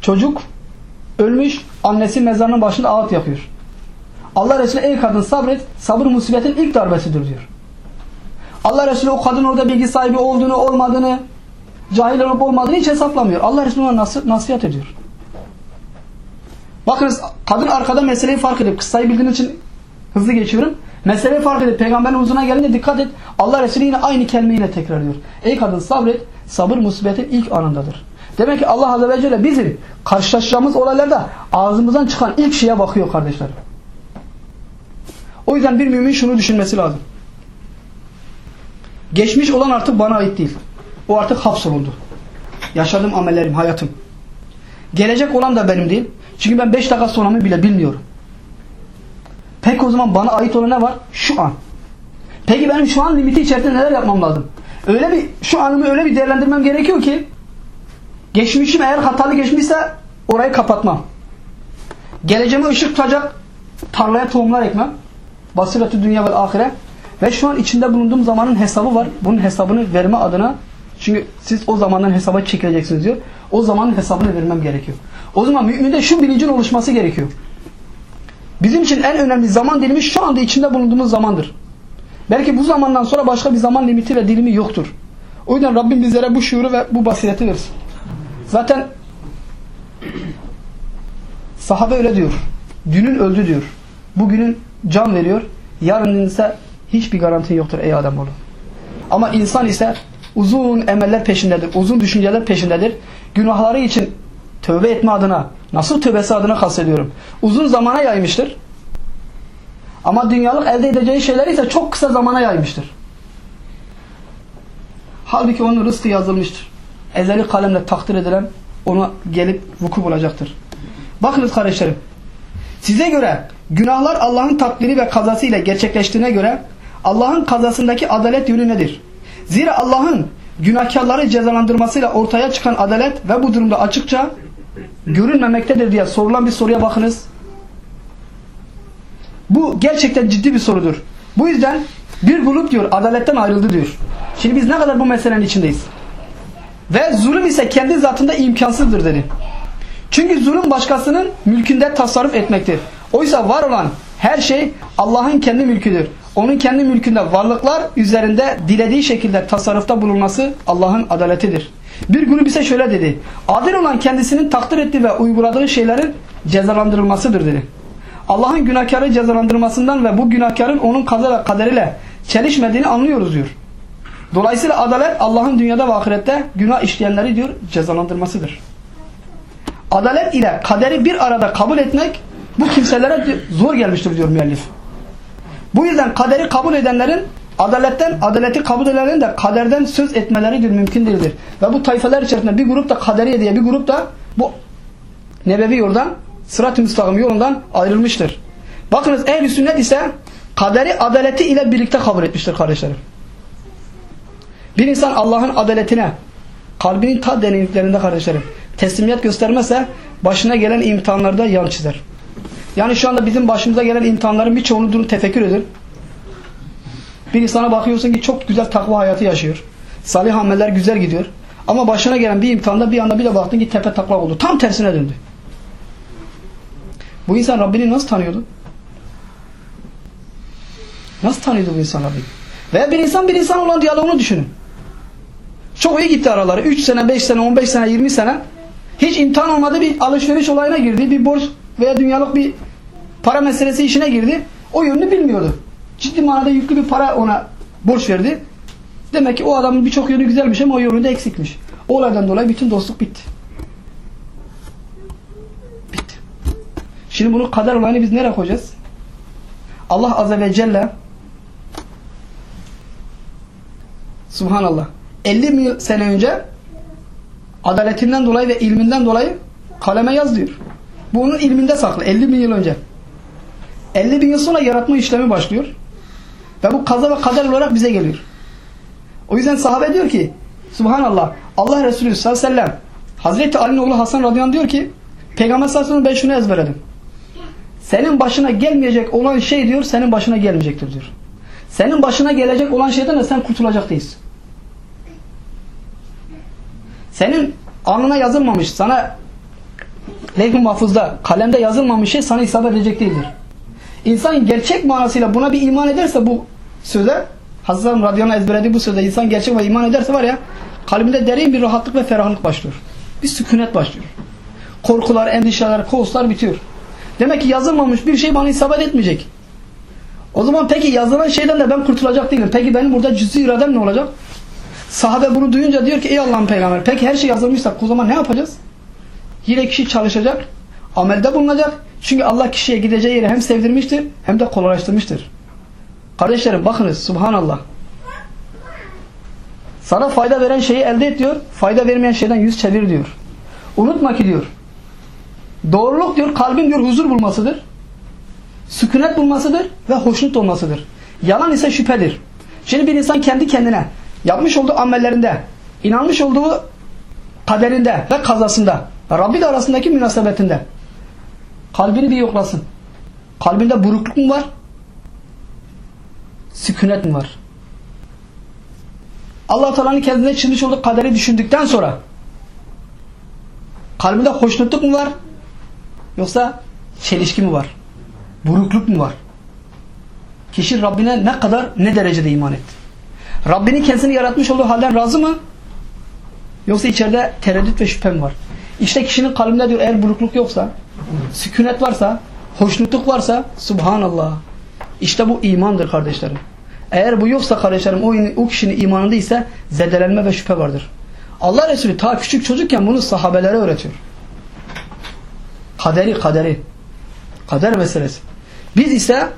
Çocuk ölmüş, annesi mezarının başında ağıt yapıyor. Allah Resulü ey kadın sabret, sabır musibetin ilk darbesidir diyor. Allah Resulü o kadın orada bilgi sahibi olduğunu, olmadığını, cahil olup olmadığını hiç hesaplamıyor. Allah Resulü ona nas nasihat ediyor. Bakınız kadın arkada meseleyi fark edip, kıssayı bildiğin için hızlı geçiyorum. Meseleyi fark edip peygamberin huzuruna gelince dikkat et. Allah Resulü yine aynı kelimeyi tekrar ediyor. Ey kadın sabret, sabır musibetin ilk anındadır. Demek ki Allah Azze ve Celle bizim karşılaşacağımız olaylarda ağzımızdan çıkan ilk şeye bakıyor kardeşlerim. O yüzden bir mümin şunu düşünmesi lazım. Geçmiş olan artık bana ait değil. O artık hapsolundu. Yaşadığım amellerim, hayatım. Gelecek olan da benim değil. Çünkü ben 5 dakika sonramı bile bilmiyorum. Peki o zaman bana ait olan ne var? Şu an. Peki benim şu an limiti içerisinde neler yapmam lazım? Öyle bir şu anımı öyle bir değerlendirmem gerekiyor ki geçmişim eğer hatalı geçmişse orayı kapatmam. Geleceğime ışık tutacak tarlaya tohumlar ekmem. Basiratü dünya ve ahire. Ve şu an içinde bulunduğum zamanın hesabı var. Bunun hesabını verme adına çünkü siz o zamandan hesaba çekileceksiniz diyor. O zamanın hesabını vermem gerekiyor. O zaman müminde şu bilincin oluşması gerekiyor. Bizim için en önemli zaman dilimi şu anda içinde bulunduğumuz zamandır. Belki bu zamandan sonra başka bir zaman limiti ve dilimi yoktur. O yüzden Rabbim bizlere bu şuuru ve bu basireti versin. Zaten sahabe öyle diyor. Dünün öldü diyor. Bugünün can veriyor. Yarının ise hiçbir garanti yoktur ey Ademoğlu. Ama insan ise uzun emeller peşindedir. Uzun düşünceler peşindedir. Günahları için tövbe etme adına, nasıl tövbesi adına kastediyorum. Uzun zamana yaymıştır. Ama dünyalık elde edeceği şeyler ise çok kısa zamana yaymıştır. Halbuki onun rızkı yazılmıştır. Ezeli kalemle takdir edilen ona gelip vuku bulacaktır. Bakınız kardeşlerim. Size göre günahlar Allah'ın takdiri ve kazası ile gerçekleştiğine göre Allah'ın kazasındaki adalet yönü nedir? Zira Allah'ın günahkarları cezalandırmasıyla ortaya çıkan adalet ve bu durumda açıkça görünmemektedir diye sorulan bir soruya bakınız. Bu gerçekten ciddi bir sorudur. Bu yüzden bir grup diyor adaletten ayrıldı diyor. Şimdi biz ne kadar bu meselenin içindeyiz? Ve zulüm ise kendi zatında imkansızdır dedi. Çünkü zulüm başkasının mülkünde tasarruf etmektir. Oysa var olan her şey Allah'ın kendi mülküdür. Onun kendi mülkünde varlıklar üzerinde dilediği şekilde tasarrufta bulunması Allah'ın adaletidir. Bir grup ise şöyle dedi. Adil olan kendisinin takdir ettiği ve uyguladığı şeylerin cezalandırılmasıdır dedi. Allah'ın günahkarı cezalandırmasından ve bu günahkarın onun kaza ve kaderiyle çelişmediğini anlıyoruz diyor. Dolayısıyla adalet Allah'ın dünyada ve ahirette günah işleyenleri diyor cezalandırmasıdır. Adalet ile kaderi bir arada kabul etmek bu kimselere zor gelmiştir diyor müellif. Bu yüzden kaderi kabul edenlerin adaletten, adaleti kabul edenlerin de kaderden söz etmeleridir mümkün değildir. Ve bu tayfeler içerisinde bir grup da kaderiye diye bir grup da bu nebevi yoldan sırat-ı müstakim yolundan ayrılmıştır. Bakınız ehl sünnet ise kaderi adaleti ile birlikte kabul etmiştir kardeşlerim. Bir insan Allah'ın adaletine kalbinin ta derinliklerinde kardeşlerim teslimiyet göstermezse başına gelen imtihanlarda yan çizer. Yani şu anda bizim başımıza gelen imtihanların birçoğunu durum tefekkür edin. Bir insana bakıyorsun ki çok güzel takva hayatı yaşıyor. Salih ameller güzel gidiyor. Ama başına gelen bir imtihanda bir anda bir de baktın ki tepe taklak oldu. Tam tersine döndü. Bu insan Rabbini nasıl tanıyordu? Nasıl tanıyordu bu insan Rabbini? Veya bir insan bir insan olan diyaloğunu düşünün. Çok iyi gitti araları. 3 sene, 5 sene, 15 sene, 20 sene. Hiç imtihan olmadı bir alışveriş olayına girdi. Bir borç veya dünyalık bir para meselesi işine girdi. O yönünü bilmiyordu. Ciddi manada yüklü bir para ona borç verdi. Demek ki o adamın birçok yönü güzelmiş ama o yönü de eksikmiş. O olaydan dolayı bütün dostluk bitti. Bitti. Şimdi bunu kader olayını biz nereye koyacağız? Allah Azze ve Celle Subhanallah 50 sene önce adaletinden dolayı ve ilminden dolayı kaleme yaz diyor. Bu onun ilminde saklı 50 bin yıl önce. 50 bin yıl sonra yaratma işlemi başlıyor. Ve bu kaza ve kader olarak bize geliyor. O yüzden sahabe diyor ki Subhanallah Allah Resulü sallallahu aleyhi ve sellem Hazreti Ali'nin oğlu Hasan radıyallahu diyor ki Peygamber sallallahu aleyhi ve sellem ben şunu ezberledim. Senin başına gelmeyecek olan şey diyor senin başına gelmeyecektir diyor. Senin başına gelecek olan şeyden de sen kurtulacak değilsin. Senin alnına yazılmamış, sana levh-i mahfuzda, kalemde yazılmamış şey sana isabet edecek değildir. İnsan gerçek manasıyla buna bir iman ederse bu söze, Hazreti Radyan'a ezberlediği bu sözde insan gerçek ve iman ederse var ya, kalbinde derin bir rahatlık ve ferahlık başlıyor. Bir sükunet başlıyor. Korkular, endişeler, kovuslar bitiyor. Demek ki yazılmamış bir şey bana isabet etmeyecek. O zaman peki yazılan şeyden de ben kurtulacak değilim. Peki benim burada cüz'i iradem ne olacak? Sahabe bunu duyunca diyor ki ey Allah'ın peygamber peki her şey yazılmışsa o zaman ne yapacağız? Yine kişi çalışacak, amelde bulunacak. Çünkü Allah kişiye gideceği yeri hem sevdirmiştir hem de kolaylaştırmıştır. Kardeşlerim bakınız subhanallah. Sana fayda veren şeyi elde et diyor. Fayda vermeyen şeyden yüz çevir diyor. Unutma ki diyor. Doğruluk diyor kalbin diyor huzur bulmasıdır. Sükunet bulmasıdır ve hoşnut olmasıdır. Yalan ise şüphedir. Şimdi bir insan kendi kendine yapmış olduğu amellerinde, inanmış olduğu kaderinde ve kazasında, Rabbi de arasındaki münasebetinde kalbini bir yoklasın. Kalbinde burukluk mu var? Sükunet mi var? Allah Teala'nın kendine çizmiş olduğu kaderi düşündükten sonra kalbinde hoşnutluk mu var? Yoksa çelişki mi var? Burukluk mu var? Kişi Rabbine ne kadar ne derecede iman etti? Rabbinin kendisini yaratmış olduğu halden razı mı? Yoksa içeride tereddüt ve şüphe mi var? İşte kişinin kalbinde diyor eğer burukluk yoksa, sükunet varsa, hoşnutluk varsa subhanallah. İşte bu imandır kardeşlerim. Eğer bu yoksa kardeşlerim o, o kişinin imanında ise zedelenme ve şüphe vardır. Allah Resulü ta küçük çocukken bunu sahabelere öğretiyor. Kaderi kaderi. Kader meselesi. Biz ise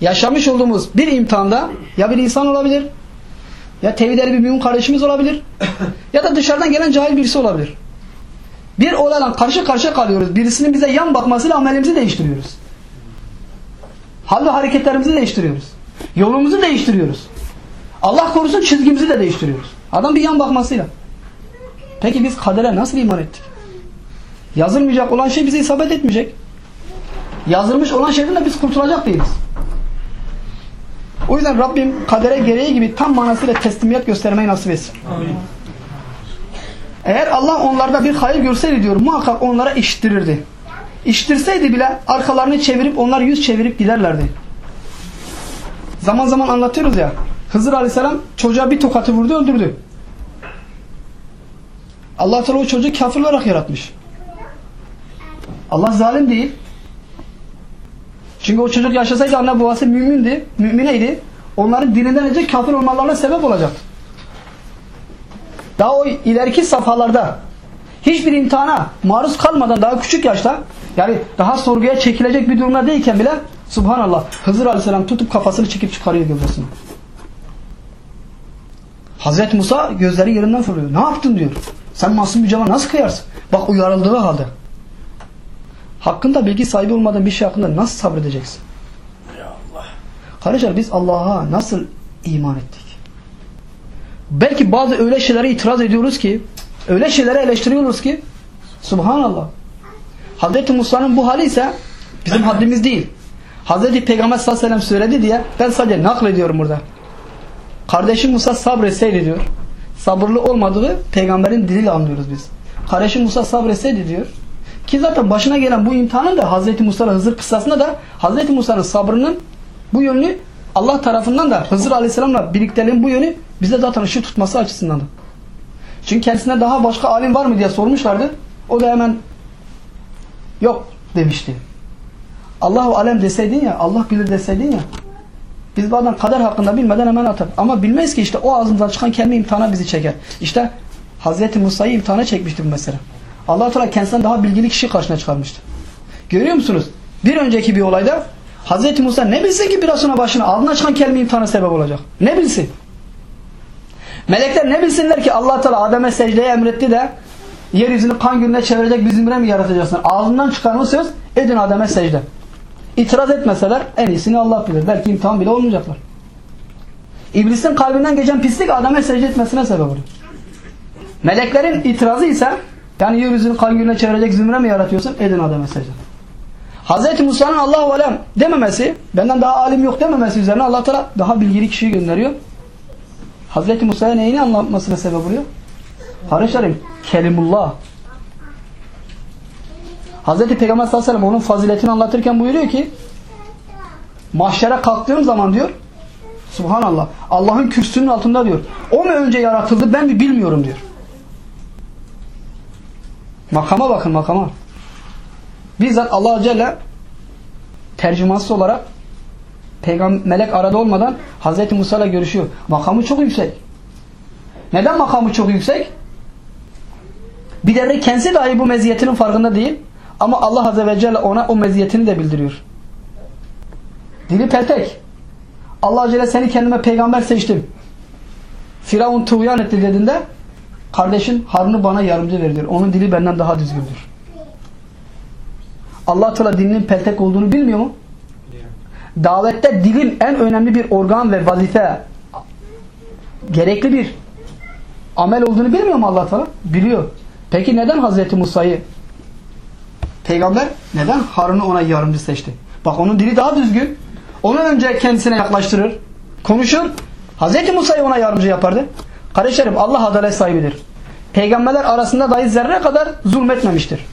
yaşamış olduğumuz bir imtihanda ya bir insan olabilir ya tevhideli bir mümin kardeşimiz olabilir ya da dışarıdan gelen cahil birisi olabilir. Bir olayla karşı karşıya kalıyoruz. Birisinin bize yan bakmasıyla amelimizi değiştiriyoruz. Hal ve hareketlerimizi değiştiriyoruz. Yolumuzu değiştiriyoruz. Allah korusun çizgimizi de değiştiriyoruz. Adam bir yan bakmasıyla. Peki biz kadere nasıl iman ettik? Yazılmayacak olan şey bize isabet etmeyecek. Yazılmış olan şeyden de biz kurtulacak değiliz. O yüzden Rabbim kadere gereği gibi tam manasıyla teslimiyet göstermeyi nasip etsin. Amin. Eğer Allah onlarda bir hayır görseydi diyor muhakkak onlara iştirirdi. İştirseydi bile arkalarını çevirip onlar yüz çevirip giderlerdi. Zaman zaman anlatıyoruz ya Hızır Aleyhisselam çocuğa bir tokatı vurdu öldürdü. Allah Teala o çocuğu kafir olarak yaratmış. Allah zalim değil. Çünkü o çocuk yaşasaydı anne babası mümindi, mümineydi. Onların dininden önce kafir olmalarına sebep olacaktı. Daha o ileriki safhalarda hiçbir imtihana maruz kalmadan daha küçük yaşta yani daha sorguya çekilecek bir durumda değilken bile subhanallah Hızır Aleyhisselam tutup kafasını çekip çıkarıyor gövdesini. Hazreti Musa gözleri yerinden fırlıyor. Ne yaptın diyor. Sen masum bir cama nasıl kıyarsın? Bak uyarıldığı halde. Hakkında bilgi sahibi olmadan bir şey hakkında nasıl sabredeceksin? Ya Allah. Kardeşler biz Allah'a nasıl iman ettik? Belki bazı öyle şeylere itiraz ediyoruz ki, öyle şeylere eleştiriyoruz ki, Subhanallah. Hazreti Musa'nın bu hali ise bizim haddimiz değil. Hazreti Peygamber sallallahu aleyhi ve sellem söyledi diye ben sadece naklediyorum burada. Kardeşim Musa sabretseydi diyor. Sabırlı olmadığı peygamberin diliyle anlıyoruz biz. Kardeşim Musa sabretseydi diyor. Ki zaten başına gelen bu imtihanın da Hazreti Musa ile Hızır kıssasında da Hazreti Musa'nın sabrının bu yönünü Allah tarafından da Hızır Aleyhisselam'la birlikteliğin bu yönü bize zaten ışık tutması açısından da. Çünkü kendisine daha başka alim var mı diye sormuşlardı. O da hemen yok demişti. Allahu alem deseydin ya, Allah bilir deseydin ya. Biz bazen kader hakkında bilmeden hemen atar. Ama bilmeyiz ki işte o ağzımızdan çıkan kelime imtihana bizi çeker. İşte Hazreti Musa'yı imtihana çekmişti bu mesele. allah Teala kendisinden daha bilgili kişi karşına çıkarmıştı. Görüyor musunuz? Bir önceki bir olayda Hazreti Musa ne bilsin ki biraz sonra başına ağzına çıkan kelime imtihana sebep olacak. Ne bilsin? Melekler ne bilsinler ki allah Teala Adem'e secdeye emretti de yeryüzünü kan gölüne çevirecek bir mi yaratacaksın? Ağzından çıkan söz edin Adem'e secde. İtiraz etmeseler en iyisini Allah bilir. Belki imtihan bile olmayacaklar. İblisin kalbinden geçen pislik Adem'e secde etmesine sebep oluyor. Meleklerin itirazı ise yani yeryüzünü kan gölüne çevirecek zümre mi yaratıyorsun? Edin Adem'e secde. Hz. Musa'nın Allahu alem dememesi, benden daha alim yok dememesi üzerine Allah Teala daha bilgili kişiyi gönderiyor. Hz. Musa'ya neyini anlatmasına sebep oluyor? Kardeşlerim, kelimullah. Hz. Peygamber sallallahu aleyhi ve sellem onun faziletini anlatırken buyuruyor ki mahşere kalktığım zaman diyor Subhanallah. Allah'ın kürsünün altında diyor. O mu önce yaratıldı ben mi bilmiyorum diyor. Makama bakın makama. Bizzat Allah Celle tercümansı olarak peygamber melek arada olmadan Hazreti Musa ile görüşüyor. Makamı çok yüksek. Neden makamı çok yüksek? Bir devre kendisi dahi bu meziyetinin farkında değil. Ama Allah Azze ve Celle ona o meziyetini de bildiriyor. Dili peltek. Allah Celle seni kendime peygamber seçtim. Firavun tuğyan etti dediğinde kardeşin Harun'u bana yardımcı veriyor. Onun dili benden daha düzgündür allah Teala dilinin peltek olduğunu bilmiyor mu? Davette dilin en önemli bir organ ve vazife gerekli bir amel olduğunu bilmiyor mu allah Teala? Biliyor. Peki neden Hazreti Musa'yı peygamber neden Harun'u ona yardımcı seçti? Bak onun dili daha düzgün. Onu önce kendisine yaklaştırır. Konuşur. Hazreti Musa'yı ona yardımcı yapardı. Kardeşlerim Allah adalet sahibidir. Peygamberler arasında dahi zerre kadar zulmetmemiştir.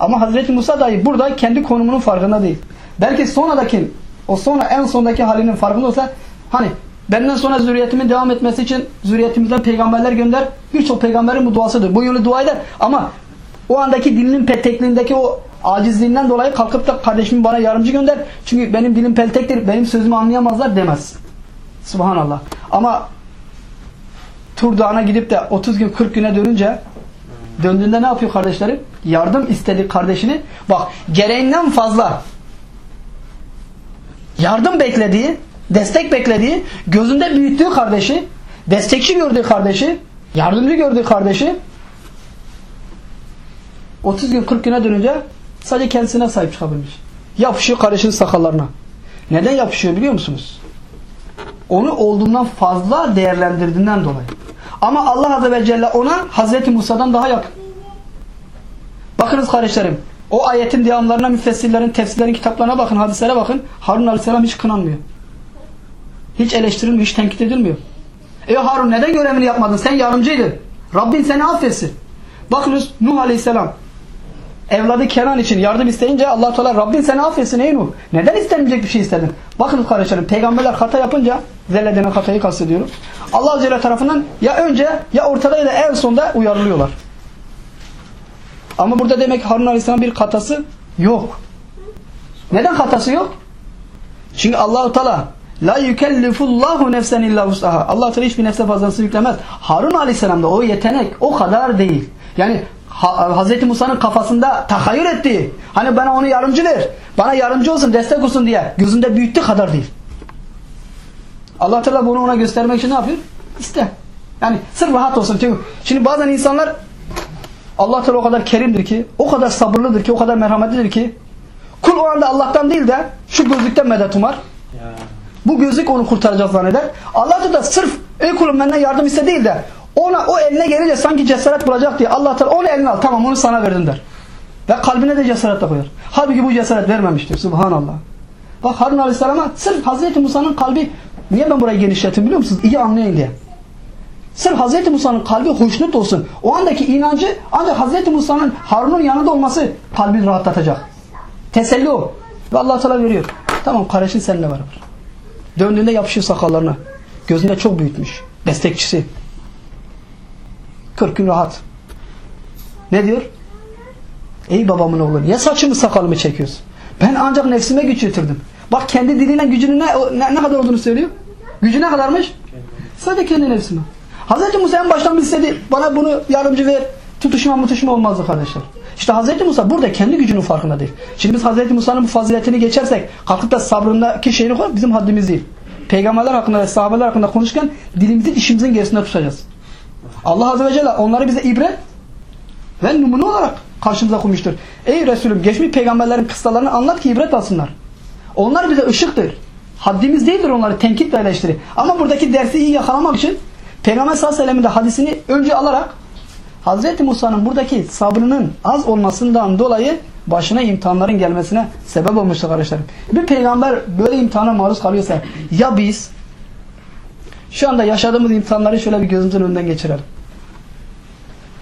Ama Hazreti Musa dahi burada kendi konumunun farkında değil. Belki sonradaki o sonra en sondaki halinin farkında olsa hani benden sonra zürriyetimin devam etmesi için zürriyetimizden peygamberler gönder. Birçok peygamberin bu duasıdır. Bu yönlü dua eder. Ama o andaki dilinin petekliğindeki o acizliğinden dolayı kalkıp da kardeşimi bana yardımcı gönder. Çünkü benim dilim peltektir. Benim sözümü anlayamazlar demez. Subhanallah. Ama Tur Dağı'na gidip de 30 gün 40 güne dönünce döndüğünde ne yapıyor kardeşlerim? Yardım istedi kardeşini. Bak gereğinden fazla yardım beklediği, destek beklediği, gözünde büyüttüğü kardeşi, destekçi gördüğü kardeşi, yardımcı gördüğü kardeşi 30 gün 40 güne dönünce sadece kendisine sahip çıkabilmiş. Yapışıyor kardeşinin sakallarına. Neden yapışıyor biliyor musunuz? Onu olduğundan fazla değerlendirdiğinden dolayı. Ama Allah Azze ve Celle ona Hazreti Musa'dan daha yakın. Bakınız kardeşlerim. O ayetin devamlarına müfessirlerin, tefsirlerin kitaplarına bakın, hadislere bakın. Harun Aleyhisselam hiç kınanmıyor. Hiç eleştirilmiyor, hiç tenkit edilmiyor. Ey Harun neden görevini yapmadın? Sen yardımcıydın. Rabbin seni affetsin. Bakınız Nuh Aleyhisselam evladı Kenan için yardım isteyince allah Teala Rabbin seni affetsin ey Nuh. Neden istenmeyecek bir şey istedin? Bakın kardeşlerim peygamberler hata yapınca zellediğine hatayı kastediyorum. Allah ve tarafından ya önce ya ortada ya da en sonda uyarılıyorlar. Ama burada demek Harun Aleyhisselam bir hatası yok. Neden hatası yok? Çünkü Allahu Teala La yükellifullahu nefsen illa vus'aha. Allah Teala hiçbir nefse fazlası yüklemez. Harun Aleyhisselam'da o yetenek o kadar değil. Yani Hz. Musa'nın kafasında tahayyül ettiği hani bana onu yardımcı ver. Bana yardımcı olsun, destek olsun diye gözünde büyüttü kadar değil. Allah Teala bunu ona göstermek için ne yapıyor? İste. Yani sırf rahat olsun. Çünkü şimdi bazen insanlar Allah Teala o kadar kerimdir ki, o kadar sabırlıdır ki, o kadar merhametlidir ki kul o anda Allah'tan değil de şu gözlükten medet umar. Bu gözlük onu kurtaracak zanneder. Allah da sırf ey kulum benden yardım iste değil de ona o eline gelince sanki cesaret bulacak diye Allah Teala onu eline al tamam onu sana verdim der. Ve kalbine de cesaret de koyar. Halbuki bu cesaret vermemiştir. Subhanallah. Bak Harun Aleyhisselam'a sırf Hazreti Musa'nın kalbi niye ben burayı genişlettim biliyor musunuz? İyi anlayın diye. Sırf Hazreti Musa'nın kalbi hoşnut olsun. O andaki inancı ancak Hazreti Musa'nın Harun'un yanında olması kalbini rahatlatacak. Teselli o. Ve Allah Teala veriyor. Tamam kardeşin seninle beraber. Döndüğünde yapışıyor sakallarına. Gözünde çok büyütmüş. Destekçisi. 40 gün rahat. Ne diyor? Ey babamın oğlu niye saçımı sakalımı çekiyorsun? Ben ancak nefsime güç yitirdim. Bak kendi diliyle gücünün ne, ne, ne kadar olduğunu söylüyor. Gücü ne kadarmış? Sadece kendi nefsime. Hz. Musa en baştan istedi bana bunu yardımcı ver. Tutuşma mutuşma olmazdı kardeşler. İşte Hz. Musa burada kendi gücünün farkında değil. Şimdi biz Hz. Musa'nın bu faziletini geçersek kalkıp da sabrındaki şeyini koy bizim haddimiz değil. Peygamberler hakkında ve sahabeler hakkında konuşurken dilimizi işimizin gerisinde tutacağız. Allah Azze ve Celle onları bize ibret ve numune olarak karşımıza koymuştur. Ey Resulüm geçmiş peygamberlerin kıssalarını anlat ki ibret alsınlar. Onlar bize ışıktır. Haddimiz değildir onları tenkit ve eleştiri. Ama buradaki dersi iyi yakalamak için Peygamber sallallahu aleyhi ve de hadisini önce alarak Hazreti Musa'nın buradaki sabrının az olmasından dolayı başına imtihanların gelmesine sebep olmuştur kardeşlerim. Bir peygamber böyle imtihana maruz kalıyorsa ya biz şu anda yaşadığımız imtihanları şöyle bir gözümüzün önünden geçirelim.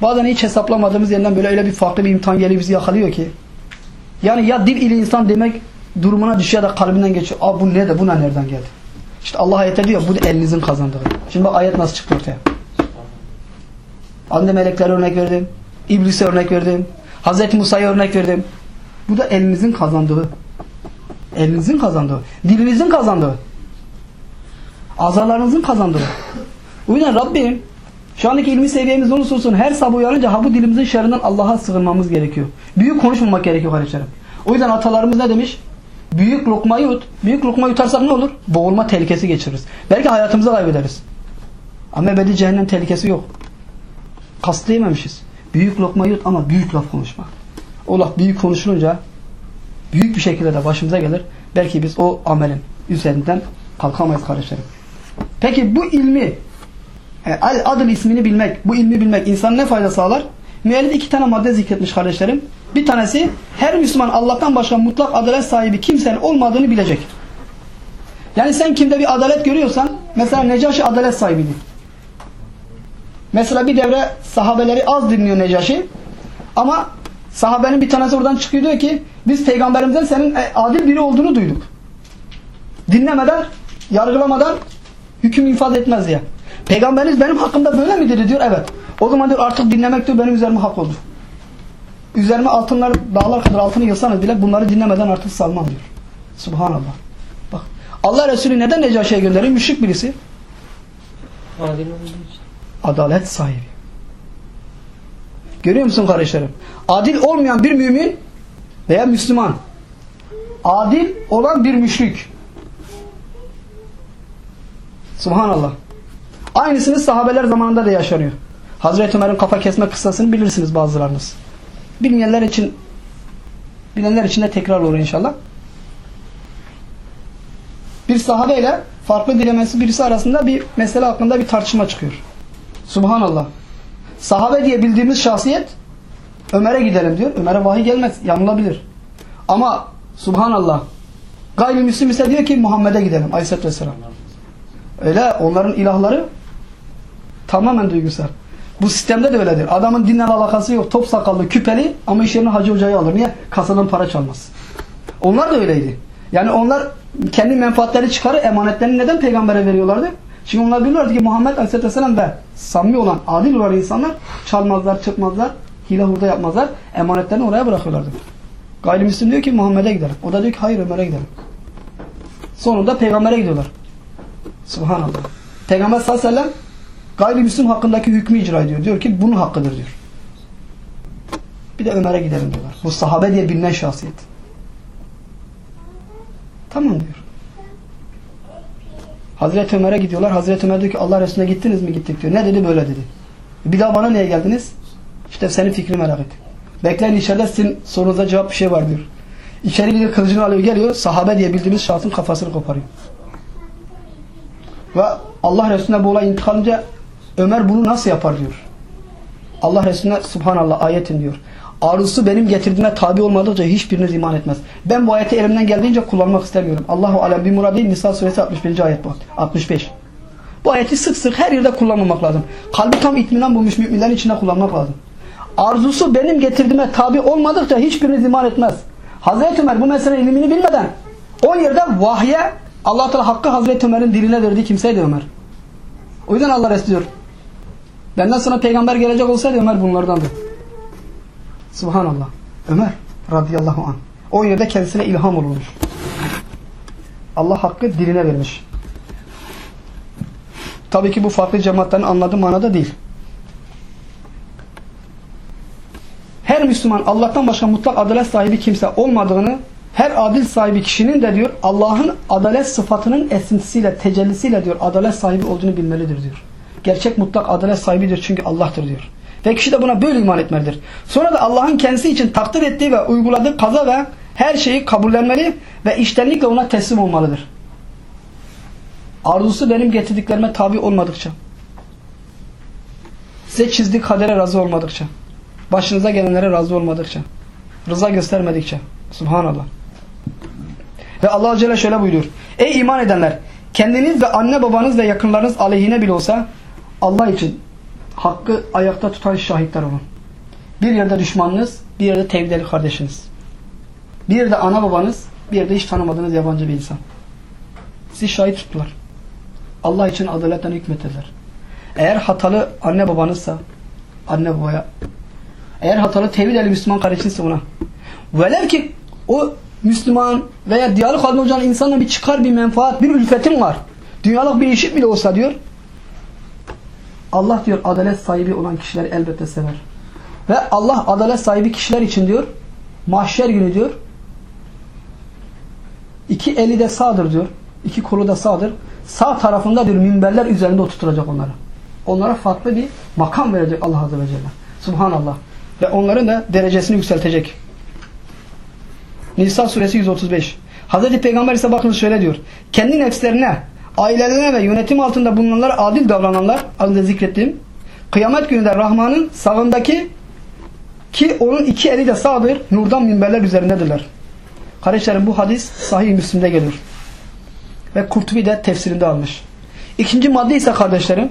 Bazen hiç hesaplamadığımız yerden böyle öyle bir farklı bir imtihan geliyor bizi yakalıyor ki. Yani ya dil ili insan demek durumuna düşüyor da kalbinden geçiyor. Aa bu ne de buna nereden geldi? İşte Allah ayette diyor bu elinizin kazandığı. Şimdi bak ayet nasıl çıktı ortaya. Anne meleklere örnek verdim. İblise örnek verdim. Hazreti Musa'ya örnek verdim. Bu da elinizin kazandığı. Elinizin kazandığı. Dilinizin kazandığı. Azalarınızın kazandığı. O yüzden Rabbim şu andaki ilmi seviyemiz olursa olsun her sabah uyanınca ha bu dilimizin şerrinden Allah'a sığınmamız gerekiyor. Büyük konuşmamak gerekiyor kardeşlerim. O yüzden atalarımız ne demiş? Büyük lokma yut. Büyük lokma yutarsak ne olur? Boğulma tehlikesi geçiririz. Belki hayatımızı kaybederiz. Ama ebedi cehennem tehlikesi yok. Kastı yememişiz. Büyük lokma yut ama büyük laf konuşma. O laf büyük konuşulunca büyük bir şekilde de başımıza gelir. Belki biz o amelin üzerinden kalkamayız kardeşlerim. Peki bu ilmi e, ismini bilmek, bu ilmi bilmek insan ne fayda sağlar? Müellif iki tane madde zikretmiş kardeşlerim. Bir tanesi her Müslüman Allah'tan başka mutlak adalet sahibi kimsenin olmadığını bilecek. Yani sen kimde bir adalet görüyorsan mesela Necaşi adalet sahibiydi. Mesela bir devre sahabeleri az dinliyor Necaşi ama Sahabenin bir tanesi oradan çıkıyor diyor ki biz peygamberimizden senin e, adil biri olduğunu duyduk. Dinlemeden, yargılamadan hüküm infaz etmez diye. Peygamberiniz benim hakkımda böyle midir diyor. Evet. O zaman diyor artık dinlemek diyor benim üzerime hak oldu. Üzerime altınlar, dağlar kadar altını yılsanız bile bunları dinlemeden artık salmam diyor. Subhanallah. Bak. Allah Resulü neden Necaşi'ye gönderiyor? Müşrik birisi. Adalet sahibi. Görüyor musun kardeşlerim? Adil olmayan bir mümin veya Müslüman. Adil olan bir müşrik. Subhanallah. Aynısını sahabeler zamanında da yaşanıyor. Hazreti Ömer'in kafa kesme kıssasını bilirsiniz bazılarınız. Bilmeyenler için bilenler için de tekrar olur inşallah. Bir sahabeyle farklı dilemesi birisi arasında bir mesele hakkında bir tartışma çıkıyor. Subhanallah. Sahabe diye bildiğimiz şahsiyet Ömer'e gidelim diyor. Ömer'e vahiy gelmez. Yanılabilir. Ama Subhanallah. Gayrimüslim ise diyor ki Muhammed'e gidelim. Aleyhisselatü Vesselam. Öyle onların ilahları tamamen duygusal. Bu sistemde de öyledir. Adamın dinle alakası yok. Top sakallı, küpeli ama iş yerine hacı hocayı alır. Niye? Kasadan para çalmaz. Onlar da öyleydi. Yani onlar kendi menfaatleri çıkarır, emanetlerini neden peygambere veriyorlardı? Çünkü onlar biliyorlardı ki Muhammed Aleyhisselatü Vesselam ve samimi olan, adil olan insanlar çalmazlar, çıkmazlar, hile hurda yapmazlar. Emanetlerini oraya bırakıyorlardı. Gayrimüslim diyor ki Muhammed'e gidelim. O da diyor ki hayır Ömer'e gidelim. Sonunda peygambere gidiyorlar. Subhanallah. Peygamber sallallahu aleyhi ve sellem gayrimüslim hakkındaki hükmü icra ediyor. Diyor ki bunun hakkıdır diyor. Bir de Ömer'e gidelim diyorlar. Bu sahabe diye bilinen şahsiyet. Tamam diyor. Hazreti Ömer'e gidiyorlar. Hazreti Ömer diyor ki Allah Resulüne gittiniz mi? Gittik diyor. Ne dedi? Böyle dedi. Bir daha bana niye geldiniz? İşte senin fikrini merak ettim. Bekleyin içeride sizin sorunuza cevap bir şey var diyor. İçeri bir kılıcını alıyor geliyor. Sahabe diye bildiğimiz şahsın kafasını koparıyor. Ve Allah Resulüne bu olay intikalınca Ömer bunu nasıl yapar diyor. Allah Resulüne subhanallah ayetin diyor. Arzusu benim getirdiğime tabi olmadıkça hiçbiriniz iman etmez. Ben bu ayeti elimden geldiğince kullanmak istemiyorum. Allahu alem bir muradi Nisa suresi 61. ayet bu. 65. Bu ayeti sık sık her yerde kullanmamak lazım. Kalbi tam itminan bulmuş müminlerin içinde kullanmak lazım. Arzusu benim getirdiğime tabi olmadıkça hiçbiriniz iman etmez. Hazreti Ömer bu mesele ilimini bilmeden o yerde vahye Allah Teala hakkı Hazreti Ömer'in diline verdiği kimseydi Ömer. O yüzden Allah Resulü diyor. Benden sonra peygamber gelecek olsaydı Ömer bunlardandı. Subhanallah. Ömer radıyallahu anh. O yerde kendisine ilham olmuş. Allah hakkı diline vermiş. Tabii ki bu farklı cemaatlerin anladığı manada değil. Her Müslüman Allah'tan başka mutlak adalet sahibi kimse olmadığını her adil sahibi kişinin de diyor Allah'ın adalet sıfatının esintisiyle, tecellisiyle diyor adalet sahibi olduğunu bilmelidir diyor. Gerçek mutlak adalet sahibidir çünkü Allah'tır diyor. Ve kişi de buna böyle iman etmelidir. Sonra da Allah'ın kendisi için takdir ettiği ve uyguladığı kaza ve her şeyi kabullenmeli ve iştenlikle ona teslim olmalıdır. Arzusu benim getirdiklerime tabi olmadıkça, size çizdiği kadere razı olmadıkça, başınıza gelenlere razı olmadıkça, rıza göstermedikçe, subhanallah. Ve Allah Celle şöyle buyuruyor. Ey iman edenler! Kendiniz ve anne babanız ve yakınlarınız aleyhine bile olsa Allah için hakkı ayakta tutan şahitler olun. Bir yerde düşmanınız, bir yerde tevhideli kardeşiniz. Bir yerde ana babanız, bir yerde hiç tanımadığınız yabancı bir insan. Siz şahit tuttular. Allah için adaletten hükmettiler. Eğer hatalı anne babanızsa, anne babaya, eğer hatalı tevhid ehli Müslüman kardeşinizse ona. Velev ki o Müslüman veya diyalog halinde olacağın insanla bir çıkar, bir menfaat, bir ülfetin var. Dünyalık bir işit bile olsa diyor. Allah diyor adalet sahibi olan kişileri elbette sever. Ve Allah adalet sahibi kişiler için diyor mahşer günü diyor iki eli de sağdır diyor. iki kolu da sağdır. Sağ tarafında diyor minberler üzerinde oturtacak onları. Onlara farklı bir makam verecek Allah Azze ve Celle. Subhanallah. Ve onların da derecesini yükseltecek. Nisa suresi 135. Hazreti Peygamber ise bakın şöyle diyor. Kendi nefslerine, ailelerine ve yönetim altında bulunanlar adil davrananlar, az önce zikrettiğim, kıyamet gününde Rahman'ın sağındaki ki onun iki eli de sağdır, nurdan minberler üzerindedirler. Kardeşlerim bu hadis sahih Müslim'de gelir. Ve Kurtubi de tefsirinde almış. İkinci madde ise kardeşlerim,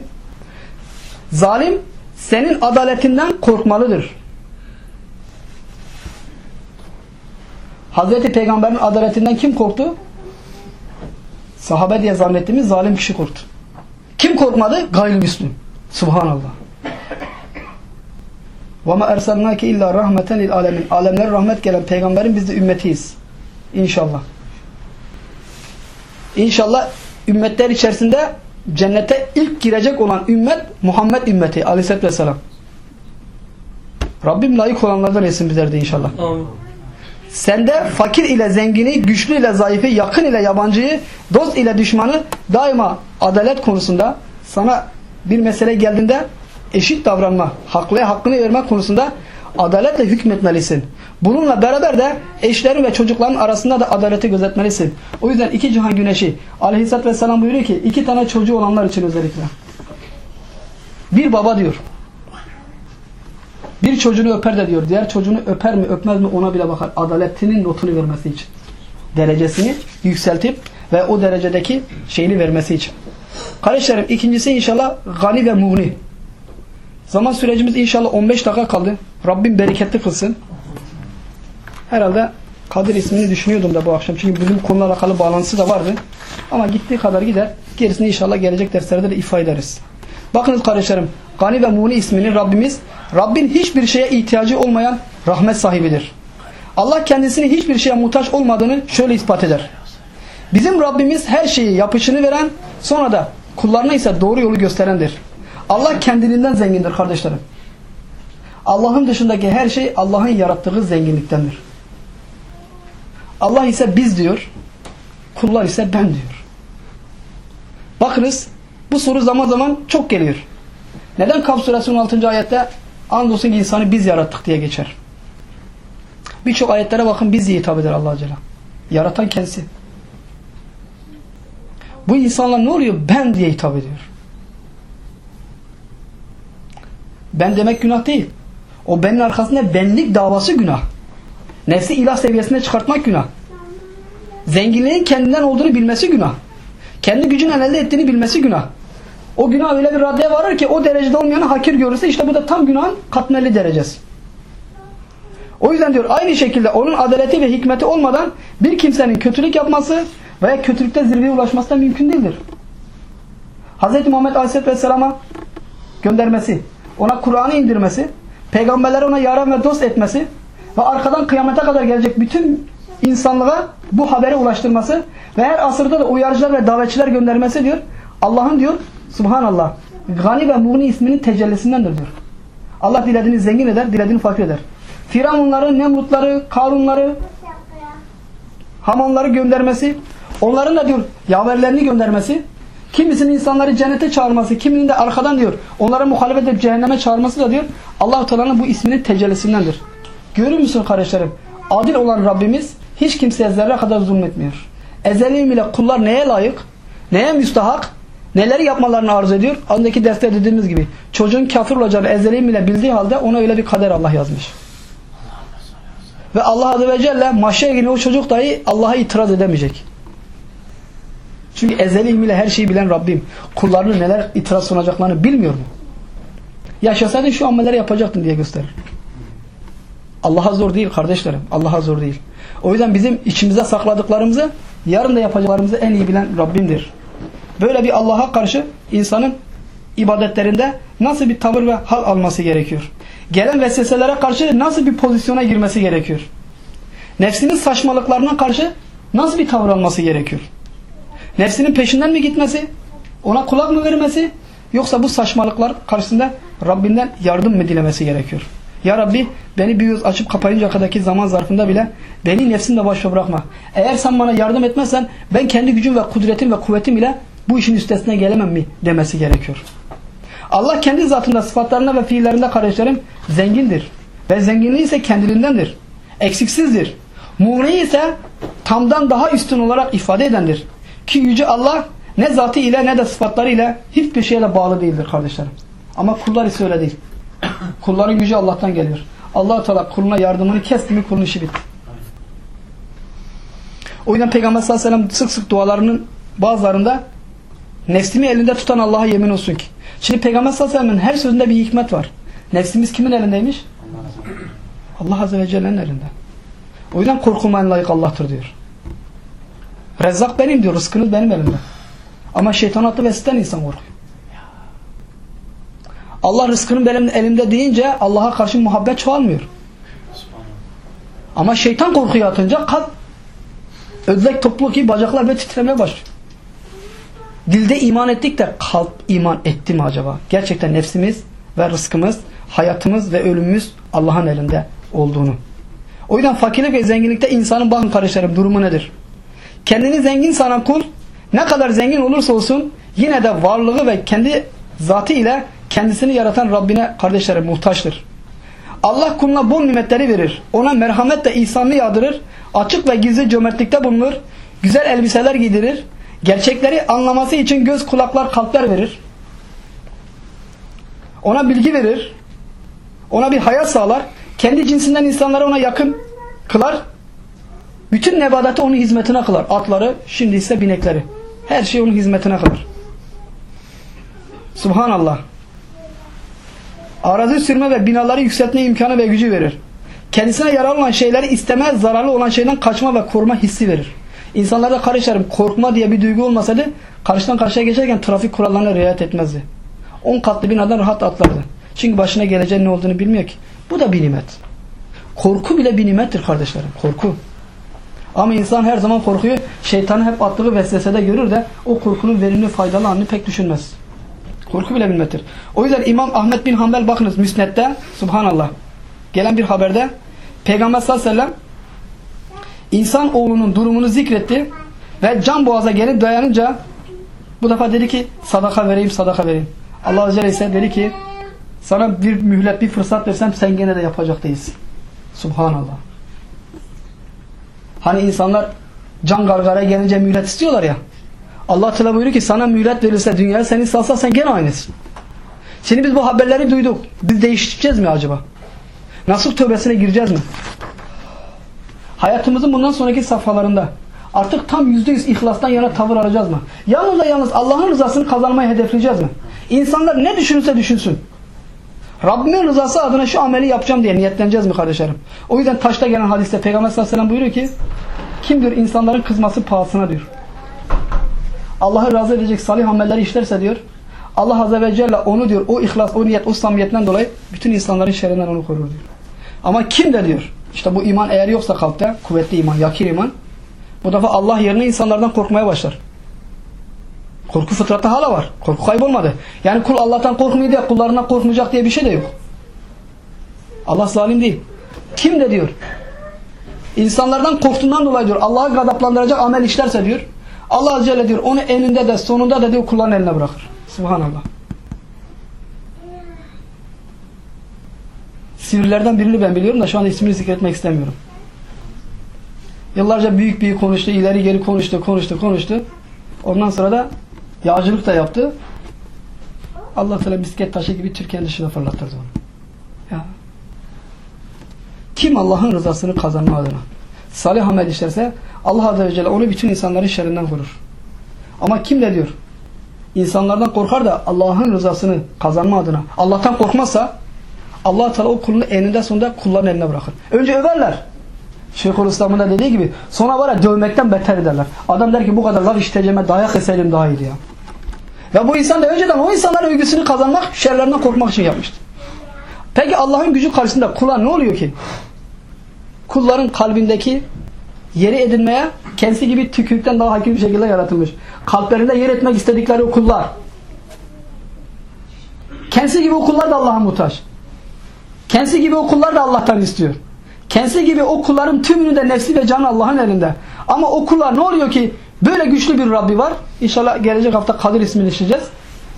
zalim senin adaletinden korkmalıdır. Hazreti Peygamber'in adaletinden kim korktu? Sahabe diye zannettiğimiz zalim kişi korktu. Kim korkmadı? Gayrimüslim. Subhanallah. وَمَا اَرْسَلْنَاكِ اِلَّا رَحْمَةً لِلْعَالَمِينَ Alemlere rahmet gelen peygamberin biz de ümmetiyiz. İnşallah. İnşallah ümmetler içerisinde cennete ilk girecek olan ümmet Muhammed ümmeti aleyhissalatü vesselam. Rabbim layık olanlardan etsin bizler de inşallah.
Amin.
Sende fakir ile zengini, güçlü ile zayıfı, yakın ile yabancıyı, dost ile düşmanı daima adalet konusunda sana bir mesele geldiğinde eşit davranma, haklıya hakkını verme konusunda adaletle hükmetmelisin. Bununla beraber de eşlerin ve çocukların arasında da adaleti gözetmelisin. O yüzden iki cihan güneşi aleyhissalatü vesselam buyuruyor ki iki tane çocuğu olanlar için özellikle. Bir baba diyor. Bir çocuğunu öper de diyor. Diğer çocuğunu öper mi öpmez mi ona bile bakar. Adaletinin notunu vermesi için. Derecesini yükseltip ve o derecedeki şeyini vermesi için. Kardeşlerim ikincisi inşallah gani ve muğni. Zaman sürecimiz inşallah 15 dakika kaldı. Rabbim bereketli kılsın. Herhalde Kadir ismini düşünüyordum da bu akşam. Çünkü bizim konularla alakalı bağlantısı da vardı. Ama gittiği kadar gider. Gerisini inşallah gelecek derslerde de ifade ederiz. Bakınız kardeşlerim. Gani ve Muni ismini Rabbimiz Rabbin hiçbir şeye ihtiyacı olmayan rahmet sahibidir. Allah kendisini hiçbir şeye muhtaç olmadığını şöyle ispat eder. Bizim Rabbimiz her şeyi yapışını veren sonra da kullarına ise doğru yolu gösterendir. Allah kendiliğinden zengindir kardeşlerim. Allah'ın dışındaki her şey Allah'ın yarattığı zenginliktendir. Allah ise biz diyor, kullar ise ben diyor. Bakınız bu soru zaman zaman çok geliyor. Neden Kaf suresi 16. ayette andolsun ki insanı biz yarattık diye geçer. Birçok ayetlere bakın biz diye hitap eder Allah Celle. Yaratan kendisi. Bu insanlar ne oluyor? Ben diye hitap ediyor. Ben demek günah değil. O benin arkasında benlik davası günah. Nefsi ilah seviyesine çıkartmak günah. Zenginliğin kendinden olduğunu bilmesi günah. Kendi gücünün elde ettiğini bilmesi günah. O günah öyle bir raddeye varır ki o derecede olmayanı hakir görürse işte bu da tam günahın katmerli derecesi. O yüzden diyor aynı şekilde onun adaleti ve hikmeti olmadan bir kimsenin kötülük yapması veya kötülükte zirveye ulaşması da mümkün değildir. Hz. Muhammed Aleyhisselatü Vesselam'a göndermesi, ona Kur'an'ı indirmesi, peygamberlere ona yaran ve dost etmesi ve arkadan kıyamete kadar gelecek bütün insanlığa bu habere ulaştırması ve her asırda da uyarıcılar ve davetçiler göndermesi diyor. Allah'ın diyor Subhanallah Gani ve Muğni isminin tecellisindendir diyor. Allah dilediğini zengin eder, dilediğini fakir eder. Firavunları, Nemrutları, Karunları, Hamanları göndermesi, onların da diyor yaverlerini göndermesi, kimisinin insanları cennete çağırması, kiminin de arkadan diyor onlara muhalefet edip cehenneme çağırması da diyor Allah-u Teala'nın bu isminin tecellisindendir. Görür müsün kardeşlerim? Adil olan Rabbimiz hiç kimseye zerre kadar zulmetmiyor. Ezeli ile kullar neye layık, neye müstahak, neleri yapmalarını arzu ediyor? Andaki derste dediğimiz gibi çocuğun kafir olacağını ezeli ile bildiği halde ona öyle bir kader Allah yazmış. Ve Allah Azze ve Celle mahşer günü o çocuk dahi Allah'a itiraz edemeyecek. Çünkü ezeli ilmiyle her şeyi bilen Rabbim kullarının neler itiraz sunacaklarını bilmiyor mu? Yaşasaydın şu amelleri yapacaktın diye gösterir. Allah'a zor değil kardeşlerim. Allah'a zor değil. O yüzden bizim içimize sakladıklarımızı yarın da yapacaklarımızı en iyi bilen Rabbimdir. Böyle bir Allah'a karşı insanın ibadetlerinde nasıl bir tavır ve hal alması gerekiyor? Gelen vesveselere karşı nasıl bir pozisyona girmesi gerekiyor? Nefsinin saçmalıklarına karşı nasıl bir tavır alması gerekiyor? Nefsinin peşinden mi gitmesi? Ona kulak mı vermesi? Yoksa bu saçmalıklar karşısında Rabbinden yardım mı dilemesi gerekiyor? Ya Rabbi beni bir göz açıp kapayınca kadarki zaman zarfında bile beni nefsimle başa bırakma. Eğer sen bana yardım etmezsen ben kendi gücüm ve kudretim ve kuvvetim ile bu işin üstesine gelemem mi demesi gerekiyor. Allah kendi zatında, sıfatlarında ve fiillerinde kardeşlerim zengindir. Ve zenginliği ise kendiliğindendir. Eksiksizdir. Muğni ise tamdan daha üstün olarak ifade edendir. Ki Yüce Allah ne zatı ile ne de sıfatları ile hiçbir şeyle bağlı değildir kardeşlerim. Ama kullar ise öyle değil. Kulların gücü Allah'tan geliyor. allah Teala kuluna yardımını kesti mi kulun işi bitti. O yüzden Peygamber sallallahu aleyhi ve sellem sık sık dualarının bazılarında nefsimi elinde tutan Allah'a yemin olsun ki. Şimdi Peygamber sallallahu aleyhi ve sellem'in her sözünde bir hikmet var. Nefsimiz kimin elindeymiş? Allah azze ve celle'nin elinde. O yüzden korkulmaya layık Allah'tır diyor. Rezzak benim diyor. Rızkınız benim elimde. Ama şeytan atı vesitten insan korkuyor. Allah rızkının benim elimde deyince Allah'a karşı muhabbet çoğalmıyor. Ama şeytan korkuyu atınca kalp ödlek topluluk gibi bacaklar böyle titremeye başlıyor. Dilde iman ettik de kalp iman etti mi acaba? Gerçekten nefsimiz ve rızkımız, hayatımız ve ölümümüz Allah'ın elinde olduğunu. O yüzden fakirlik ve zenginlikte insanın bakın kardeşlerim durumu nedir? Kendini zengin sanan kul ne kadar zengin olursa olsun yine de varlığı ve kendi zatı ile kendisini yaratan Rabbine kardeşlerim muhtaçtır. Allah kuluna bol nimetleri verir. Ona merhamet ve ihsanını yağdırır. Açık ve gizli cömertlikte bulunur. Güzel elbiseler giydirir. Gerçekleri anlaması için göz, kulaklar, kalpler verir. Ona bilgi verir. Ona bir hayat sağlar. Kendi cinsinden insanları ona yakın kılar. Bütün nebadatı onun hizmetine kılar. Atları, şimdi ise binekleri. Her şey onun hizmetine kılar. Subhanallah. Arazi sürme ve binaları yükseltme imkanı ve gücü verir. Kendisine yararlı olan şeyleri isteme, zararlı olan şeyden kaçma ve koruma hissi verir. İnsanlarda karışarım korkma diye bir duygu olmasaydı karşıdan karşıya geçerken trafik kurallarına riayet etmezdi. 10 katlı binadan rahat atlardı. Çünkü başına geleceğin ne olduğunu bilmiyor ki. Bu da bir nimet. Korku bile bir nimettir kardeşlerim. Korku. Ama insan her zaman korkuyu şeytanın hep attığı vesvesede görür de o korkunun verimli faydalı anını pek düşünmez. Korku bile bilmektir. O yüzden İmam Ahmet bin Hanbel bakınız Müsnet'te Subhanallah gelen bir haberde Peygamber sallallahu aleyhi ve sellem insan oğlunun durumunu zikretti ve can boğaza gelip dayanınca bu defa dedi ki sadaka vereyim sadaka vereyim. Allah Azze ise dedi ki sana bir mühlet bir fırsat versem sen gene de yapacak değilsin. Subhanallah. Hani insanlar can gargara gelince mühlet istiyorlar ya. Allah Teala buyuruyor ki sana mühlet verirse dünya seni salsa sen gene aynısın. Şimdi biz bu haberleri duyduk. Biz değiştireceğiz mi acaba? Nasıl tövbesine gireceğiz mi? Hayatımızın bundan sonraki safhalarında artık tam yüzde yüz ihlastan yana tavır alacağız mı? Yalnız da yalnız Allah'ın rızasını kazanmayı hedefleyeceğiz mi? İnsanlar ne düşünürse düşünsün. Rabbimin rızası adına şu ameli yapacağım diye niyetleneceğiz mi kardeşlerim? O yüzden taşta gelen hadiste Peygamber sallallahu aleyhi ve sellem buyuruyor ki kim diyor insanların kızması pahasına diyor. Allah'ı razı edecek salih amelleri işlerse diyor Allah Azze ve Celle onu diyor o ihlas, o niyet, o samimiyetten dolayı bütün insanların şerrinden onu korur diyor. Ama kim de diyor işte bu iman eğer yoksa kalpte kuvvetli iman, yakir iman bu defa Allah yerine insanlardan korkmaya başlar. Korku fıtratta hala var. Korku kaybolmadı. Yani kul Allah'tan korkmuyor diye kullarından korkmayacak diye bir şey de yok. Allah zalim değil. Kim de diyor insanlardan korktuğundan dolayı diyor Allah'ı gadaplandıracak amel işlerse diyor Allah Azze diyor onu eninde de sonunda da diyor kulların eline bırakır. Subhanallah. Sihirlerden birini ben biliyorum da şu anda ismini zikretmek istemiyorum. Yıllarca büyük büyük konuştu, ileri geri konuştu, konuştu, konuştu. Ondan sonra da yağcılık da yaptı. Allah Teala bisiklet taşı gibi Türkiye'nin dışına fırlattırdı onu. Ya. Kim Allah'ın rızasını kazanma adına salih amel işlerse Allah Azze ve Celle onu bütün insanların şerrinden korur. Ama kim de diyor insanlardan korkar da Allah'ın rızasını kazanma adına Allah'tan korkmazsa Allah Teala o kulunu eninde sonunda kulların eline bırakır. Önce överler. Şeyhülislam'ın da dediği gibi sonra var ya dövmekten beter ederler. Adam der ki bu kadar laf işiteceğime dayak yeseydim daha iyiydi ya. Ve bu insan da önceden o insanların övgüsünü kazanmak, şerlerinden korkmak için yapmıştı. Peki Allah'ın gücü karşısında kula ne oluyor ki? Kulların kalbindeki yeri edinmeye kendisi gibi tükürükten daha hakim bir şekilde yaratılmış. Kalplerinde yer etmek istedikleri o kullar. Kendisi gibi o kullar da Allah'a muhtaç. Kendisi gibi o kullar da Allah'tan istiyor. Kendisi gibi o kulların tümünün de nefsi ve canı Allah'ın elinde. Ama o kullar ne oluyor ki böyle güçlü bir Rabbi var. İnşallah gelecek hafta Kadir ismini işleyeceğiz.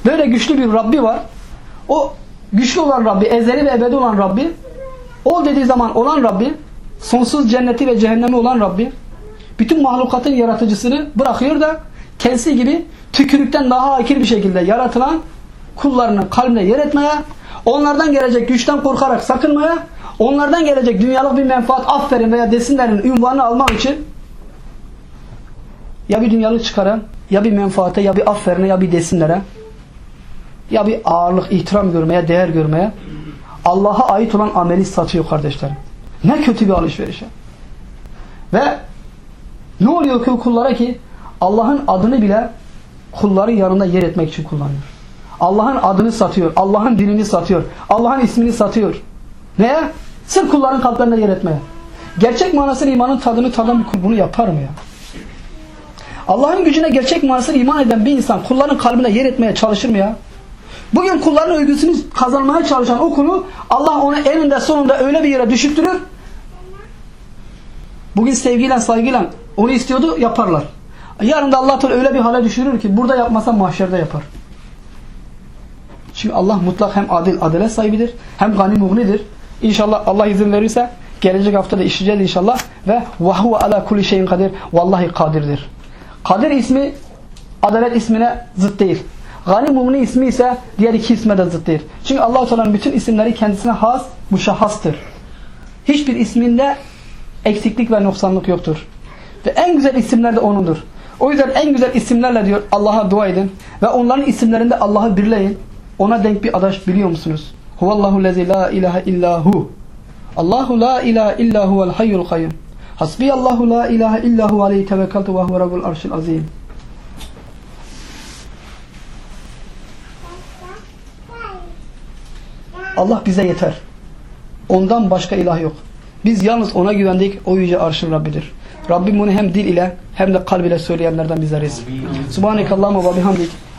Böyle güçlü bir Rabbi var. O güçlü olan Rabbi, ezeli ve ebedi olan Rabbi, ol dediği zaman olan Rabbi, sonsuz cenneti ve cehennemi olan Rabbi, bütün mahlukatın yaratıcısını bırakıyor da kendisi gibi tükürükten daha akil bir şekilde yaratılan kullarını kalbine yer etmeye, onlardan gelecek güçten korkarak sakınmaya, onlardan gelecek dünyalık bir menfaat aferin veya desinlerin ünvanını almak için ya bir dünyalık çıkaran, ya bir menfaate, ya bir afferine, ya bir desinlere, ya bir ağırlık, ihtiram görmeye, değer görmeye Allah'a ait olan ameli satıyor kardeşlerim. Ne kötü bir alışveriş. Ve ne oluyor ki kullara ki Allah'ın adını bile kulların yanında yer etmek için kullanıyor. Allah'ın adını satıyor. Allah'ın dinini satıyor. Allah'ın ismini satıyor. Neye? Sırf kulların kalplerinde yer etmeye. Gerçek manasıyla imanın tadını tadan bir kul bunu yapar mı ya? Allah'ın gücüne gerçek manasıyla iman eden bir insan kulların kalbine yer etmeye çalışır mı ya? Bugün kulların övgüsünü kazanmaya çalışan o kulu Allah onu eninde sonunda öyle bir yere düşürtürür. Bugün sevgiyle saygıyla onu istiyordu yaparlar. Yarın da Allah öyle bir hale düşürür ki burada yapmasa mahşerde yapar. Çünkü Allah mutlak hem adil, adalet sahibidir hem gani mugnidir. İnşallah Allah izin verirse gelecek hafta da işleyeceğiz inşallah ve vahve ala kulli şeyin kadir vallahi kadirdir. Kadir ismi adalet ismine zıt değil. Gani mugni ismi ise diğer iki isme de zıt değil. Çünkü Allah Teala'nın bütün isimleri kendisine has, muşahhastır. Hiçbir isminde eksiklik ve noksanlık yoktur. Ve en güzel isimler de O'nundur. O yüzden en güzel isimlerle diyor Allah'a dua edin. Ve onların isimlerinde Allah'ı birleyin. Ona denk bir adaş biliyor musunuz? Huvallahu lezi la ilahe illahu. Allahu la ilahe illa huvel hayyul kayyum. Hasbiyallahu la ilahe illa hu aleyhi tevekkaltu ve huve rabbul arşil azim. Allah bize yeter. Ondan başka ilah yok. Biz yalnız ona güvendik. O yüce arşın Rabbidir. Rabbim bunu hem dil ile hem de kalb ile söyleyenlerden bizleriz. Subhanekallahumma ve bihamdik.